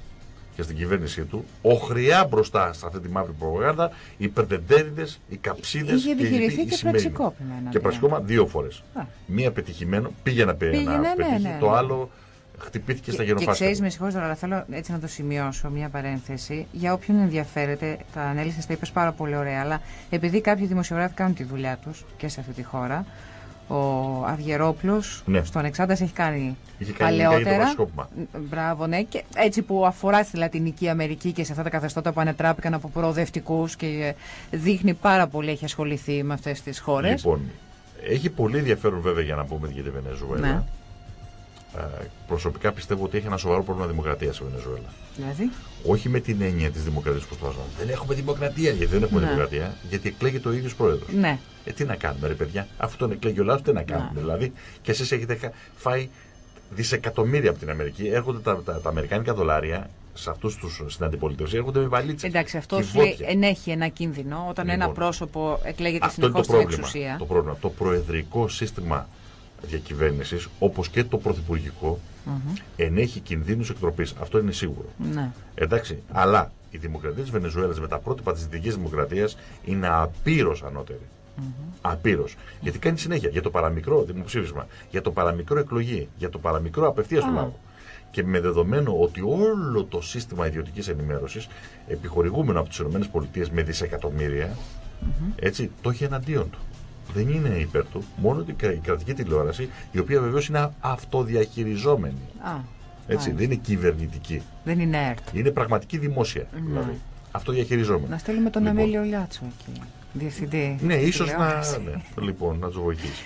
και στην κυβέρνησή του, οχριά μπροστά σε αυτή τη μαύρη προπαγάνδα, οι περτεντέριδε, οι καψίδες και οι επιχειρηθεί και πραξικόπημα. Και πραξικόπημα δύο φορές. Μία πετυχημένο, πήγε να, πήγε να ναι, πετύχει, ναι, το ναι. άλλο χτυπήθηκε στα γενοφάσια. Και ξέρεις, με συγχωρείτε, αλλά θέλω έτσι να το σημειώσω μια παρένθεση. Για όποιον ενδιαφέρεται, τα ανέλησε, τα είπες πάρα πολύ ωραία, αλλά επειδή κάποιοι δημοσιογράφοι κάνουν τη δουλειά τους και σε αυτή τη χώρα, ο Αυγερόπλο ναι. στον Εξάντα έχει κάνει Είχε παλαιότερα. Μπράβο, ναι. Και έτσι που αφορά στη Λατινική Αμερική και σε αυτά τα καθεστώτα που ανατράπηκαν από προοδευτικούς και δείχνει πάρα πολύ, έχει ασχοληθεί με αυτές τις χώρες. Λοιπόν, έχει πολύ ενδιαφέρον βέβαια για να πούμε για τη Βενεζουέλα. Ναι. Ε, προσωπικά πιστεύω ότι έχει ένα σοβαρό πρόβλημα δημοκρατίας στη Βενεζουέλα. Δηλαδή; Όχι με την έννοια της δημοκρατίας που το Δεν έχουμε δημοκρατία. Γιατί δεν έχουμε ναι. δημοκρατία, γιατί εκλέγεται ο ίδιος πρόεδρος. Ναι. Ε, τι να κάνουμε, ρε παιδιά; Αφού τον εκλέγει ο λαό, τι να κάνουμε. Ναι. Δηλαδή, και εσείς έχετε φάει δισεκατομμύρια από την Αμερική. Έρχονται τα, τα, τα αμερικάνικα δολάρια σε αυτούς τους στην αντιπολίτευση έρχονται με βαλίτσες. Εντάξει, αυτό ενέχει ένα κίνδυνο όταν λοιπόν, ένα πρόσωπο εκλέγεται συνεχώς στην εξουσία. Το πρόβλημα. Το προεδρικό σύστημα διακυβέρνηση, όπως και το πρωθυπουργικό, mm-hmm. ενέχει κινδύνους εκτροπής. Αυτό είναι σίγουρο. Ναι. Εντάξει, αλλά η δημοκρατία της Βενεζουέλας με τα πρότυπα της δυτική δημοκρατίας είναι απείρως ανώτερη. Mm-hmm. Απείρως. Γιατί κάνει συνέχεια για το παραμικρό δημοψήφισμα, για το παραμικρό εκλογή, για το παραμικρό απευθείας του λαού. Και με δεδομένο ότι όλο το σύστημα ιδιωτικής ενημέρωσης, επιχορηγούμενο από τις ΗΠΑ με δισεκατομμύρια, mm-hmm. έτσι, το έχει εναντίον του δεν είναι υπέρ του, μόνο η κρατική τηλεόραση, η οποία βεβαίως είναι αυτοδιαχειριζόμενη. Α, Έτσι, δεν είναι κυβερνητική. Δεν είναι ΕΡΤ. Είναι πραγματική δημόσια. Ναι. Δηλαδή. Αυτοδιαχειριζόμενη. Να στείλουμε τον λοιπόν. Αμέλιο Λιάτσο εκεί. Διευθυντή. Ναι, ίσως να, ναι, λοιπόν, να τους βοηθήσει.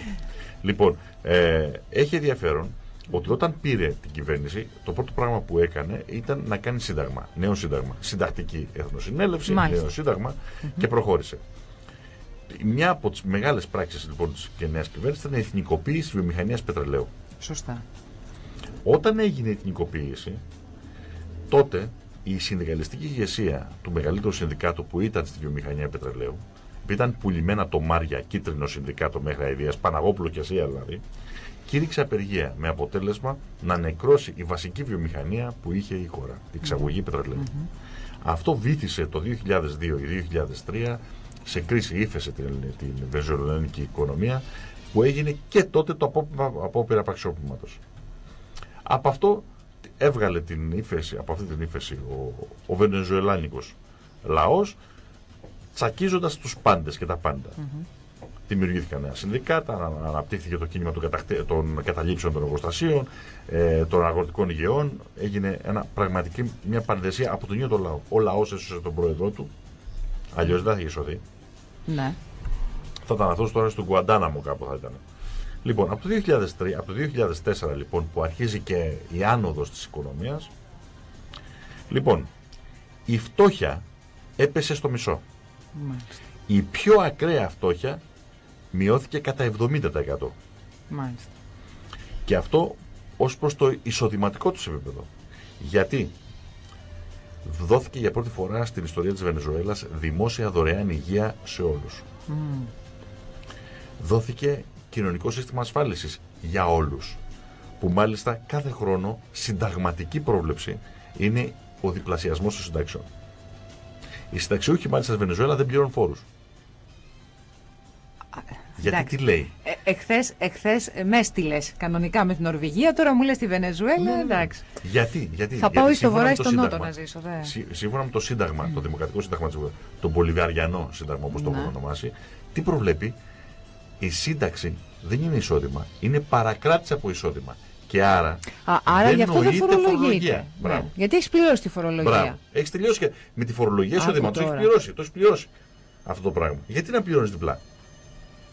λοιπόν, ε, έχει ενδιαφέρον ότι όταν πήρε την κυβέρνηση, το πρώτο πράγμα που έκανε ήταν να κάνει σύνταγμα. Νέο σύνταγμα. Συντακτική εθνοσυνέλευση, Μάλιστα. νέο σύνταγμα και προχώρησε μια από τις μεγάλες πράξεις λοιπόν της νέας κυβέρνησης ήταν η εθνικοποίηση της βιομηχανίας πετρελαίου. Σωστά. Όταν έγινε η εθνικοποίηση, τότε η συνδικαλιστική ηγεσία του μεγαλύτερου συνδικάτου που ήταν στη βιομηχανία πετρελαίου, που ήταν πουλημένα το Μάρια, κίτρινο συνδικάτο μέχρι αηδίας, Παναγόπουλο και Ασία δηλαδή, κήρυξε απεργία με αποτέλεσμα να νεκρώσει η βασική βιομηχανία που είχε η χώρα, η εξαγωγή πετρελαίου. Αυτό βήθησε το 2002 ή 2003 σε κρίση ύφεσε την, την βενζουελανική οικονομία που έγινε και τότε το απόπειρα, απόπειρα απαξιοποιήματος. Από αυτό έβγαλε την ύφεση, από αυτή την ύφεση ο, ο βενεζουελάνικος λαός τσακίζοντας τους πάντες και τα πάντα. Δημιουργήθηκαν νέα συνδικάτα, αναπτύχθηκε το κίνημα των, καταχτε... των καταλήψεων των εργοστασίων, ε, των αγροτικών υγεών. Έγινε ένα, πραγματική μια πανδεσία από τον ίδιο τον λαό. Ο λαός έσωσε τον πρόεδρό του, αλλιώς δεν θα είχε σωθεί. Ναι. Θα ήταν αυτό τώρα στον Κουαντάναμο κάπου θα ήταν. Λοιπόν, από το, 2003, από το 2004 λοιπόν που αρχίζει και η άνοδος της οικονομίας, λοιπόν, η φτώχεια έπεσε στο μισό. Μάλιστα. Η πιο ακραία φτώχεια μειώθηκε κατά 70%. Μάλιστα. Και αυτό ως προς το εισοδηματικό τους επίπεδο. Γιατί δόθηκε για πρώτη φορά στην ιστορία της Βενεζουέλας δημόσια δωρεάν υγεία σε όλους. Μμμ. Δόθηκε κοινωνικό σύστημα ασφάλισης για όλους. Που μάλιστα κάθε χρόνο συνταγματική πρόβλεψη είναι ο διπλασιασμός των συντάξεων. Οι συνταξιούχοι μάλιστα στη Βενεζουέλα δεν πληρώνουν φόρους. Γιατί εντάξει. τι λέει; Ε, εχθές, εχθές ε, μες έστειλε κανονικά με την Νορβηγία, τώρα μου λες τη Βενεζουέλα, εντάξει. Γιατί, γιατί, Θα γιατί πάω ή στο σύμφωνα βορρά με ή το στο νότο Σύνταγμα. να ζήσω. Δε. Σύ- Σύμφωνα με το Σύνταγμα, το Δημοκρατικό Σύνταγμα της Βουλγαρίας, το Μπολιβιαριανό Σύνταγμα όπως το Ναι. έχουμε ονομάσει, τι προβλέπει, η σύνταξη δεν είναι εισόδημα, είναι παρακράτηση από εισόδημα. Και άρα, Α, άρα δεν γι' αυτό δεν νοείται φορολογείται. φορολογία. Ναι. Μπράβο. Γιατί έχεις πληρώσει τη φορολογία. Μπράβο. Έχεις τελειώσει και με τη φορολογία Άκου εισοδήματο. Έχεις τώρα. πληρώσει. Το έχεις πληρώσει αυτό το πράγμα. Γιατί να πληρώνεις διπλά;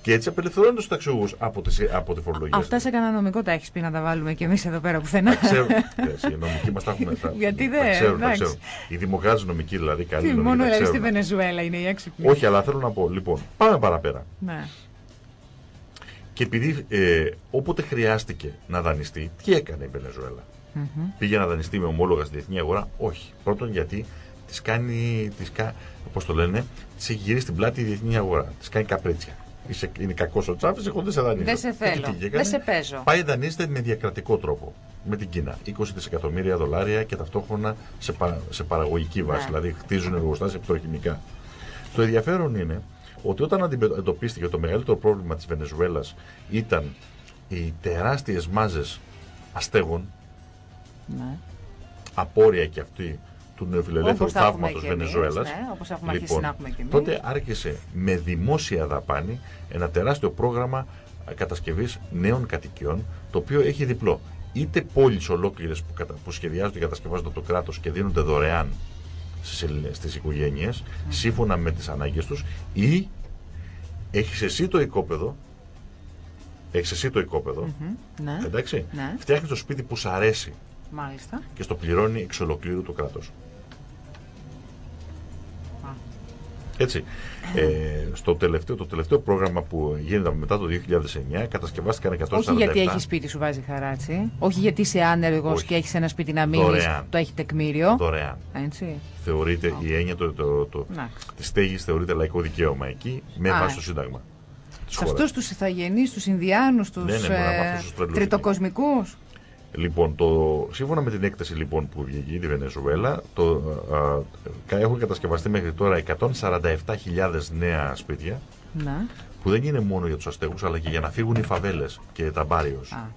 Και έτσι απελευθερώνει του ταξιούχους από, τη- από τη φορολογία. Αυτά σε κανένα νομικό τα έχεις πει να τα βάλουμε κι εμείς εδώ πέρα πουθενά. Τα ξέρουν. Ε, Οι νομικοί μας τα έχουμε. τα- Γιατί τα δεν, ξέρουν, τα εντάξει. ξέρουν. Οι δημοκράτες νομικοί δηλαδή, καλοί Τι, νομικοί. μόνο τα δηλαδή στη ξέρουν. Βενεζουέλα είναι η έξυπνη. Όχι, αλλά θέλω να πω. Λοιπόν, πάμε παραπέρα. Ναι. Και επειδή ε, όποτε χρειάστηκε να δανειστεί, τι έκανε η Βενεζουέλα; Μμμ. Πήγε να δανειστεί με ομόλογα στη διεθνή αγορά; Όχι. Πρώτον γιατί τη κάνει, τις κα, πώς το λένε, τη έχει γυρίσει την πλάτη η διεθνή αγορά. Τη κάνει καπρίτσια. Είσαι, είναι κακός ο τσάφη, εγώ δεν σε δανείζω. Δεν σε Και θέλω. τι έκανε; Δεν σε παίζω. Πάει δανείζεται με διακρατικό τρόπο με την Κίνα. 20 δισεκατομμύρια δολάρια και ταυτόχρονα σε, πα, σε παραγωγική βάση. Ναι. Δηλαδή χτίζουν εργοστάσια πετροχημικά. Το ενδιαφέρον είναι ότι όταν αντιμετωπίστηκε το μεγαλύτερο πρόβλημα της Βενεζουέλας ήταν οι τεράστιες μάζες αστέγων, Ναι. απόρρια και αυτή του νεοφιλελεύθερου Όπως τα έχουμε θαύματος και εμείς, Βενεζουέλας. ναι, όπως έχουμε αρχίσει να έχουμε και εμείς. τότε άρχισε με δημόσια δαπάνη ένα τεράστιο πρόγραμμα ε, κατασκευής νέων κατοικιών, το οποίο έχει διπλό. Είτε πόλεις ολόκληρες που, κατα... που σχεδιάζονται και κατασκευάζονται από το κράτος και δίνονται δωρεάν στις, Ελλη- στις οικογένειες, σύμφωνα με τις ανάγκες τους, ή έχεις εσύ το οικόπεδο, έχεις εσύ το οικόπεδο, Μμμ. Ναι. εντάξει, Ναι. φτιάχνεις το σπίτι που σ' αρέσει Μάλιστα. και στο πληρώνει εξ ολοκλήρου το κράτος. Έτσι. Ε, στο τελευταίο, το τελευταίο πρόγραμμα που γίνεται μετά το 2009 κατασκευάστηκαν 147. Όχι γιατί έχεις σπίτι σου βάζει χαράτσι. Όχι γιατί είσαι άνεργος Όχι. και έχεις ένα σπίτι να μείνεις. Δωρεάν. Το έχει τεκμήριο. δωρεάν. Έτσι. Θεωρείται η έννοια το, το, το, Εντάξει. της στέγης θεωρείται λαϊκό δικαίωμα εκεί με Α. βάση το Σύνταγμα. της Σε χώρας. αυτούς τους ηθαγενείς, τους Ινδιάνους, του Ναι, ναι, μόνο από αυτούς τους τρελούς τριτοκοσμικούς. Λοιπόν, το, σύμφωνα με την έκθεση λοιπόν, που βγήκε η Βενεζουέλα, το, α, α, έχουν κατασκευαστεί μέχρι τώρα 147.000 νέα σπίτια Να. που δεν είναι μόνο για τους αστέγους αλλά και για να φύγουν οι φαβέλες και τα μπάριος. Α.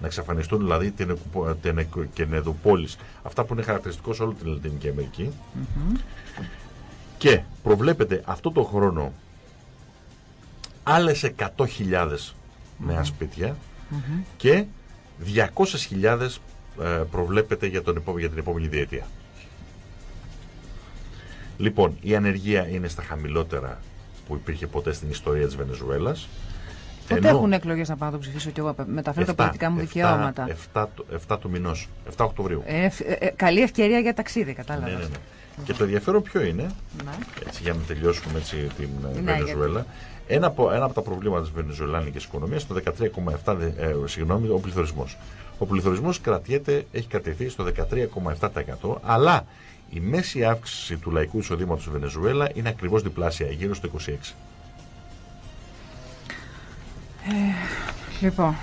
Να εξαφανιστούν δηλαδή την, εκου- την εκου- κενεδοπόλης. Αυτά που είναι χαρακτηριστικό σε όλη την Λατινική Αμερική. Και προβλέπεται αυτό το χρόνο άλλες 100.000 νέα σπίτια και 200.000 ε, προβλέπεται για, τον, επό- για την επόμενη διετία. Λοιπόν, η ανεργία είναι στα χαμηλότερα που υπήρχε ποτέ στην ιστορία της Βενεζουέλας. Πότε έχουν εκλογές να πάω να το ψηφίσω και εγώ. Μεταφέρω τα πολιτικά μου δικαιώματα. 7, 7 του μηνός, 7 Οκτωβρίου. Ε, ευ- ε, ε, καλή ευκαιρία για ταξίδι, κατάλαβα. ναι, ναι, ναι. Και το ενδιαφέρον ποιο είναι, Ναι. έτσι, για να τελειώσουμε έτσι, την ε, Ναι, Βενεζουέλα, ένα από, ένα από τα προβλήματα της βενεζουελάνικης οικονομίας το 13,7, δε- ε, συγγνώμη, ο πληθωρισμός. Ο πληθωρισμός κρατιέται, έχει κρατηθεί στο 13,7% αλλά η μέση αύξηση του λαϊκού εισοδήματος στη Βενεζουέλα είναι ακριβώς διπλάσια, γύρω στο 26%. Λοιπόν.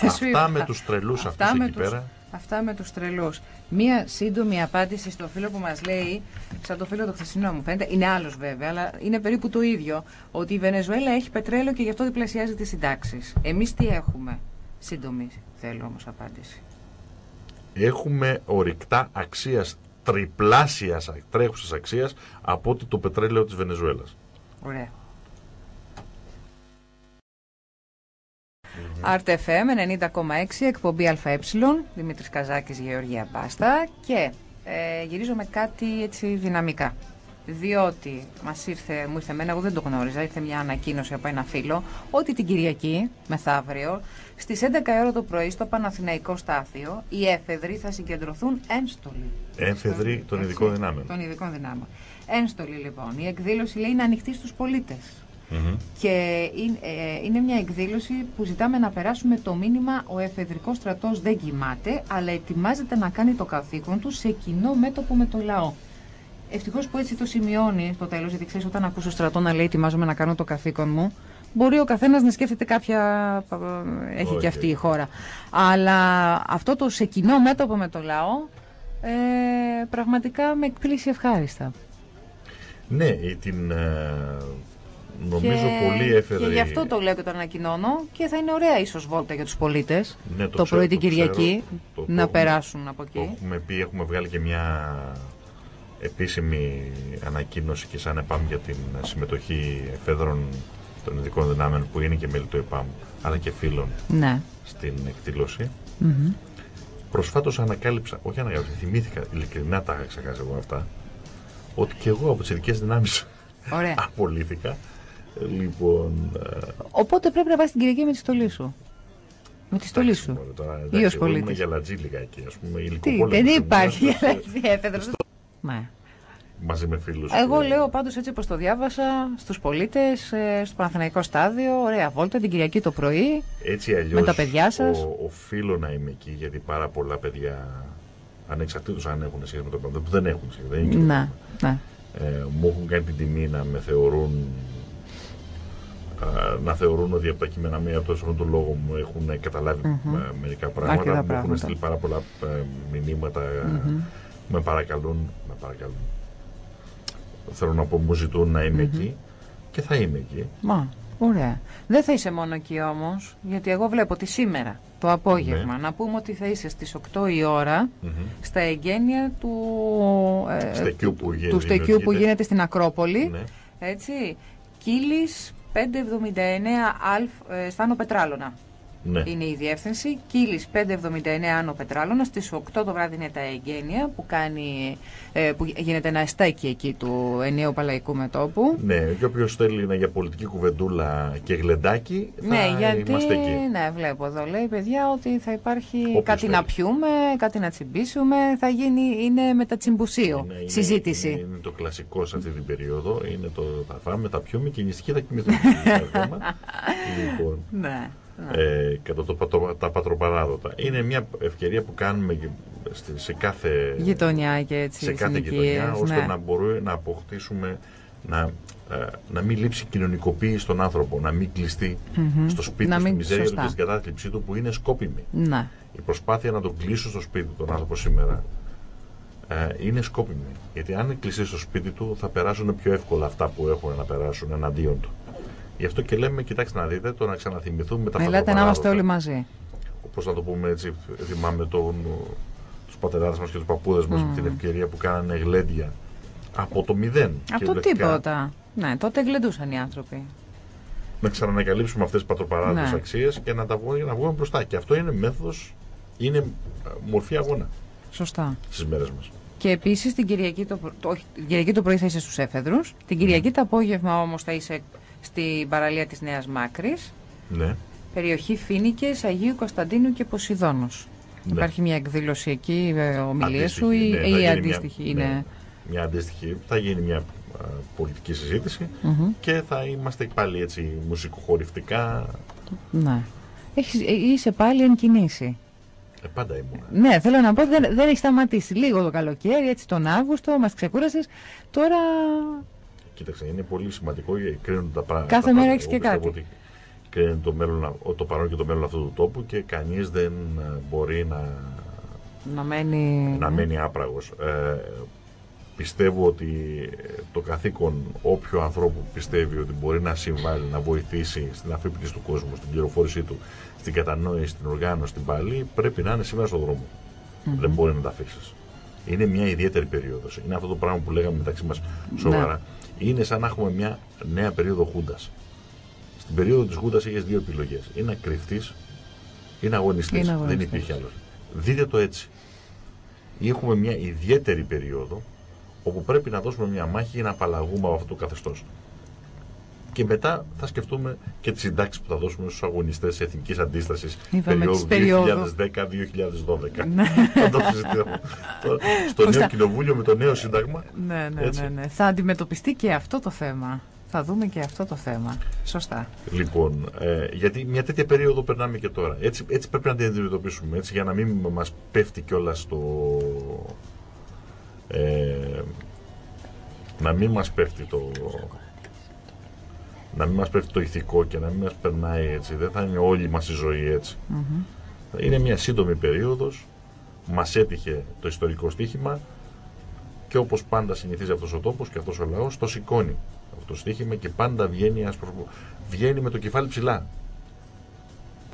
σου Αυτά είπα. με τους τρελούς Αυτά αυτούς με εκεί τους- πέρα. Αυτά με τους τρελούς. Μία σύντομη απάντηση στο φίλο που μας λέει, σαν το φίλο το χθεσινό μου φαίνεται, είναι άλλος βέβαια, αλλά είναι περίπου το ίδιο, ότι η Βενεζουέλα έχει πετρέλαιο και γι' αυτό διπλασιάζει τις συντάξεις. Εμείς τι έχουμε; Σύντομη θέλω όμως απάντηση. Έχουμε ορυκτά αξίας τριπλάσιας τρέχουσας αξίας από ότι το πετρέλαιο της Βενεζουέλας. Ωραία. RTFM 90,6 εκπομπή ΑΕ, Δημήτρης Καζάκης, Γεωργία Μπάστα και ε, γυρίζω με κάτι έτσι δυναμικά. Διότι μας ήρθε, μου ήρθε εμένα, εγώ δεν το γνώριζα, ήρθε μια ανακοίνωση από ένα φίλο ότι την Κυριακή, μεθαύριο, στις 11 ώρα το πρωί στο Παναθηναϊκό Στάθιο, οι έφεδροι θα συγκεντρωθούν ένστολοι. Έφεδροι των ειδικών δυνάμεων. Των ειδικών δυνάμεων. Ένστολοι λοιπόν. Η εκδήλωση λέει είναι ανοιχτή στους πολίτες. Και ε, είναι μια εκδήλωση που ζητάμε να περάσουμε το μήνυμα ο εφεδρικός στρατός δεν κοιμάται, αλλά ετοιμάζεται να κάνει το καθήκον του σε κοινό μέτωπο με το λαό. Ευτυχώς που έτσι το σημειώνει στο τέλος, γιατί ξέρεις, όταν ακούσω στρατό να λέει Ετοιμάζομαι να κάνω το καθήκον μου, μπορεί ο καθένας να σκέφτεται κάποια. Έχει okay. και αυτή η χώρα. Αλλά αυτό το σε κοινό μέτωπο με το λαό ε, πραγματικά με εκπλήσει ευχάριστα. Ναι, την, ε, νομίζω και... πολύ έφερε. Και γι' αυτό το λέω και το ανακοινώνω και θα είναι ωραία ίσως βόλτα για τους πολίτες ναι, το, το πρωί την Κυριακή το, να το, περάσουν από εκεί. Το έχουμε πει, έχουμε βγάλει και μια επίσημη ανακοίνωση και σαν ΕΠΑΜ για την συμμετοχή εφέδρων των ειδικών δυνάμεων που είναι και μέλη του ΕΠΑΜ αλλά και φίλων ναι. στην εκδήλωση. Mm-hmm. Προσφάτως ανακάλυψα, όχι ανακάλυψα, θυμήθηκα, ειλικρινά τα είχα ξεχάσει εγώ αυτά, ότι και εγώ από τις ειδικές δυνάμεις απολύθηκα. Λοιπόν, ε, Οπότε πρέπει να πας την Κυριακή με τη στολή σου. Με τη στολή σου. Ή ως πολίτης. Είμαι γαλατζή λιγάκι, ας πούμε. Τι, δεν υπάρχει γαλατζή έφεδρο. Ναι. Μαζί με φίλους. Εγώ λέω πάντως έτσι όπως το διάβασα στους πολίτες, ε, στο Παναθηναϊκό στάδιο. Ωραία βόλτα την Κυριακή το πρωί. Έτσι αλλιώς. Με τα παιδιά σας. Οφείλω να είμαι εκεί γιατί πάρα πολλά παιδιά ανεξαρτήτως αν έχουν σχέση με το πράγμα, που δεν έχουν σχέση. Δεν είναι ναι, ναι. Ε, μου έχουν κάνει την τιμή να με θεωρούν να θεωρούν ότι από τα κείμενα μία από τον λόγο μου έχουν καταλάβει mm-hmm. μερικά πράγματα. Μου έχουν στείλει πάρα πολλά ε, μηνύματα. Mm-hmm. Με παρακαλούν, με παρακαλούν. Θέλω να πω, μου ζητούν να είμαι εκεί και θα είμαι εκεί. Μα, ωραία. Δεν θα είσαι μόνο εκεί όμως, γιατί εγώ βλέπω ότι σήμερα το απόγευμα ναι. να πούμε ότι θα είσαι στις 8 η ώρα στα εγγένεια του, ε, στεκιού που, του στεκιού που γίνεται στην Ακρόπολη. Ναι. Έτσι, Κύλης 579 Αλφ, ε, Στάνο Πετράλωνα. Ναι. Είναι η διεύθυνση. Κύλη 579 Άνω Πετράλωνα. Στις 8 το βράδυ είναι τα εγγένεια που, κάνει, ε, που γίνεται ένα εστάκι εκεί του ενιαίου παλαϊκού μετόπου. Ναι, και όποιος θέλει να για πολιτική κουβεντούλα και γλεντάκι. Θα ναι, γιατί. Είμαστε εκεί. Ναι, βλέπω εδώ λέει παιδιά ότι θα υπάρχει κάτι να πιούμε, κάτι να τσιμπήσουμε. Θα γίνει, είναι μετατσιμπουσίο είναι, συζήτηση. Είναι, είναι, το κλασικό σε αυτή την περίοδο. Είναι το θα φάμε, θα πιούμε και η νηστική θα κοιμηθούμε. λοιπόν. Ναι ε, κατά το, το, τα πατροπαράδοτα. Είναι μια ευκαιρία που κάνουμε σε κάθε γειτονιά και έτσι, σε κάθε γειτονιά, ώστε ναι. να μπορούμε να αποκτήσουμε να, ε, να μην λείψει κοινωνικοποίηση στον άνθρωπο, να μην κλειστεί mm-hmm. στο σπίτι του, στη μιζέρια του και στην κατάθλιψή του που είναι σκόπιμη. Να. Η προσπάθεια να τον κλείσω στο σπίτι τον άνθρωπο σήμερα ε, είναι σκόπιμη. Γιατί αν κλειστεί στο σπίτι του θα περάσουν πιο εύκολα αυτά που έχουν να περάσουν εναντίον του. Γι' αυτό και λέμε, κοιτάξτε να δείτε, το να ξαναθυμηθούμε τα Ελάτε να είμαστε όλοι μαζί. Όπως να το πούμε έτσι, θυμάμαι τον, τους πατεράδες μας και τους παππούδες μας mm. με την ευκαιρία που κάνανε γλέντια από το μηδέν. Από το τίποτα. Ναι, τότε γλεντούσαν οι άνθρωποι. Να ξανανακαλύψουμε αυτές τις πατροπαράδοσες ναι. αξίες και να τα βγούμε, να βγούμε μπροστά. Και αυτό είναι μέθοδος, είναι μορφή αγώνα. Σωστά. Στις μέρες μας. Και επίσης την Κυριακή το, το, την Κυριακή το πρωί θα είσαι στους έφεδρους. Την Κυριακή το απόγευμα όμως θα είσαι στην παραλία της Νέας Μάκρης. Ναι. Περιοχή Φίνικες, Αγίου Κωνσταντίνου και Ποσειδώνος. Ναι. Υπάρχει μια εκδήλωση εκεί, ε, ομιλία σου ή, ναι, ή αντίστοιχη. Μια, είναι... Ναι, μια αντίστοιχη. Θα γίνει μια πολιτική συζήτηση και θα είμαστε πάλι έτσι μουσικοχορηφτικά. Ναι. Έχεις, ε, είσαι πάλι εν κινήσει. Ε, πάντα ήμουν. Ναι, θέλω να πω δεν, δεν έχει σταματήσει. Λίγο το καλοκαίρι, έτσι τον Αύγουστο, μας ξεκούρασες. Τώρα Κοίταξε, είναι πολύ σημαντικό κρίνουν τα πράγματα. Κάθε μέρα έχεις και κάτι. Ότι κρίνουν το, μέλλον, το παρόν και το μέλλον αυτού του τόπου και κανείς δεν ε, μπορεί να Να μένει, να μένει άπραγος. Ε, πιστεύω ότι το καθήκον όποιου ανθρώπου πιστεύει ότι μπορεί να συμβάλλει, να βοηθήσει στην αφήπληση του κόσμου, στην πληροφόρησή του, στην κατανόηση, στην οργάνωση, στην πάλι, πρέπει να είναι σήμερα στον δρόμο. Δεν μπορεί να τα αφήσεις. Είναι μια ιδιαίτερη περίοδος. Είναι αυτό το πράγμα που λέγαμε μεταξύ μας σοβαρά. Ναι. Είναι σαν να έχουμε μια νέα περίοδο Χούντας. Στην περίοδο της Χούντας έχει δύο επιλογές. Είναι να κρυφτεί ή να αγωνιστεί. Δεν υπήρχε άλλος. Δείτε το έτσι. έχουμε μια ιδιαίτερη περίοδο όπου πρέπει να δώσουμε μια μάχη για να απαλλαγούμε από αυτό το καθεστώς. Και μετά θα σκεφτούμε και τις συντάξεις που θα δώσουμε στους αγωνιστές της εθνικής αντίστασης περίοδου 2010-2012. Ναι. θα το συζητήσουμε. Στο νέο κοινοβούλιο με το νέο σύνταγμα. Ναι, ναι, ναι, ναι. Θα αντιμετωπιστεί και αυτό το θέμα. Θα δούμε και αυτό το θέμα. Σωστά. Λοιπόν, ε, γιατί μια τέτοια περίοδο περνάμε και τώρα. Έτσι, έτσι πρέπει να την αντιμετωπίσουμε. Έτσι, για να μην μας πέφτει κιόλας το. Ε, να μην μας πέφτει το να μην μας πέφτει το ηθικό και να μην μας περνάει έτσι δεν θα είναι όλη μας η ζωή έτσι είναι μια σύντομη περίοδος μας έτυχε το ιστορικό στοίχημα και όπως πάντα συνηθίζει αυτός ο τόπος και αυτός ο λαός το σηκώνει αυτό το στοίχημα και πάντα βγαίνει, βγαίνει με το κεφάλι ψηλά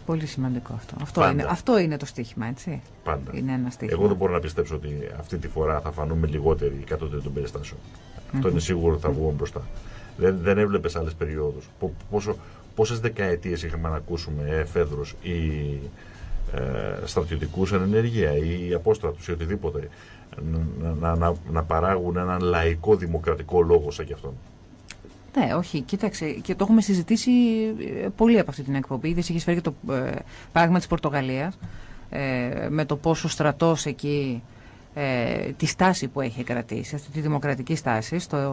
Πολύ σημαντικό αυτό. Αυτό, είναι, αυτό είναι το στοίχημα, έτσι. Πάντα. Είναι ένα στοίχημα. Εγώ δεν μπορώ να πιστέψω ότι αυτή τη φορά θα φανούμε λιγότεροι κατώτεροι των περιστάσεων. Αυτό είναι σίγουρο ότι θα βγούμε μπροστά. Δεν, δεν έβλεπες άλλες περιόδους. Πόσες δεκαετίες είχαμε να ακούσουμε εφέδρου ή ε, στρατιωτικούς εν ενεργεία ή απόστρατους ή οτιδήποτε να, να, να, παράγουν έναν λαϊκό δημοκρατικό λόγο σαν κι αυτόν; Ναι, όχι, κοίταξε, και το έχουμε συζητήσει ε, πολύ από αυτή την εκπομπή. Δεν είχε φέρει και το ε, πράγμα της Πορτογαλίας ε, με το πόσο στρατός εκεί ε, τη στάση που έχει κρατήσει, αυτή τη δημοκρατική στάση στο, ε,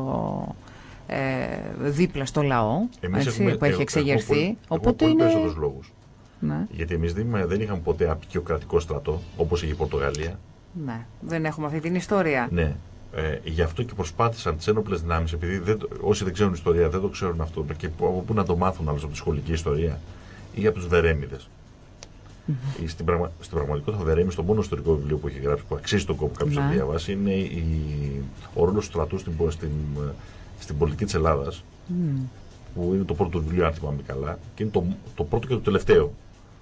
δίπλα στο λαό έτσι, έχουμε, που έχει εξεγερθεί. Έχουμε, Οπότε έχουμε πολύ είναι... λόγους. Ναι. Γιατί εμείς δεν είχαμε ποτέ απεικιοκρατικό στρατό όπως είχε η Πορτογαλία. Ναι, δεν έχουμε αυτή την ιστορία. Ναι. Ε, γι' αυτό και προσπάθησαν τις ένοπλες δυνάμεις, επειδή δεν, όσοι δεν ξέρουν ιστορία δεν το ξέρουν αυτό και από πού να το μάθουν άλλος από τη σχολική ιστορία ή από τους Βερέμιδες. Mm-hmm. Στην, πραγμα... στην πραγματικότητα, ο Βερέμι, το μόνο ιστορικό βιβλίο που έχει γράψει, που αξίζει τον κόπο κάποιος να ναι. διαβάσει, είναι η... ο ρόλος του στρατού στην, στην... στην πολιτική της Ελλάδας. Mm. Που είναι το πρώτο βιβλίο, αν θυμάμαι καλά, και είναι το, το πρώτο και το τελευταίο.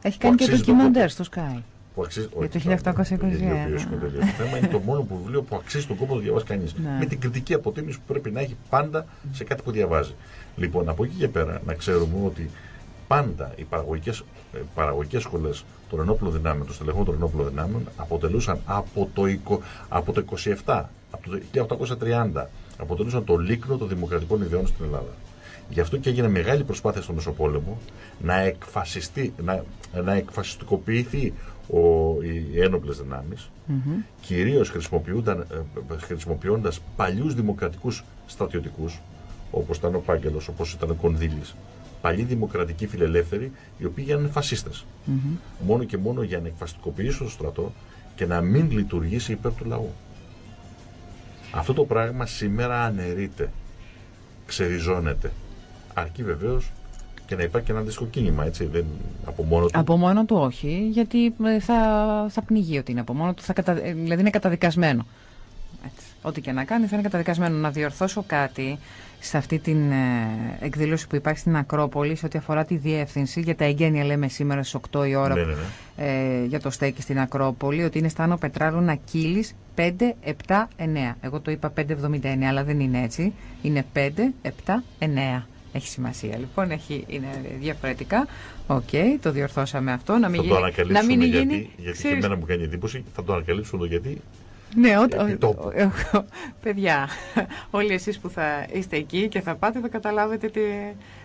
Έχει κάνει και ντοκιμαντέρ στο Sky. Που αξίζει, για το 1821. Το θέμα είναι το μόνο που βιβλίο που αξίζει τον κόπο να το διαβάσει κανείς. Ναι. Με την κριτική αποτίμηση που πρέπει να έχει πάντα σε κάτι που διαβάζει. Λοιπόν, από εκεί και πέρα να ξέρουμε ότι πάντα οι παραγωγικέ παραγωγικές ε, σχολές των ενόπλων δυνάμεων, των στελεχών των ενόπλων δυνάμεων, αποτελούσαν από το, από το 27, από το 1830, αποτελούσαν το λίκνο των δημοκρατικών ιδεών στην Ελλάδα. Γι' αυτό και έγινε μεγάλη προσπάθεια στο Μεσοπόλεμο να, εκφασιστεί, να, να εκφασιστικοποιηθεί ο, οι ένοπλες δυνάμεις, mm-hmm. κυρίως ε, χρησιμοποιώντας παλιούς δημοκρατικούς στρατιωτικούς, όπως ήταν ο Πάγκελος, όπως ήταν ο Κονδύλης, παλιοί δημοκρατικοί φιλελεύθεροι, οι οποίοι γίνανε φασίστες. Mm-hmm. Μόνο και μόνο για να εκφασιστικοποιήσουν το στρατό και να μην λειτουργήσει υπέρ του λαού. Αυτό το πράγμα σήμερα αναιρείται, ξεριζώνεται. Αρκεί βεβαίως και να υπάρχει και ένα αντίστοιχο κίνημα, έτσι, δεν, από μόνο του. Από μόνο του όχι, γιατί ε, θα, θα πνιγεί ότι είναι από μόνο του, θα κατα... Ε, δηλαδή είναι καταδικασμένο. Έτσι. Ό,τι και να κάνει θα είναι καταδικασμένο. Να διορθώσω κάτι σε αυτή την ε, εκδήλωση που υπάρχει στην Ακρόπολη σε ό,τι αφορά τη διεύθυνση. Για τα εγκαίνια λέμε σήμερα στις 8 η ώρα ναι, ναι, ναι. Ε, για το στέκι στην Ακρόπολη ότι είναι στα Άνω Πετράλωνα Ακύλης 5, 7, 9. Εγώ το είπα 5,79 αλλά δεν είναι έτσι. Είναι 5, 7, 9. Έχει σημασία λοιπόν, έχει, είναι διαφορετικά. OK, okay, το διορθώσαμε αυτό. Να μην, θα το ανακαλύψουμε να μην γιατί, γίνει, γιατί ξέρεις... και εμένα μου κάνει εντύπωση. Θα το ανακαλύψουμε το γιατί ναι, ο, παιδιά, όλοι εσείς που θα είστε εκεί και θα πάτε θα καταλάβετε τι...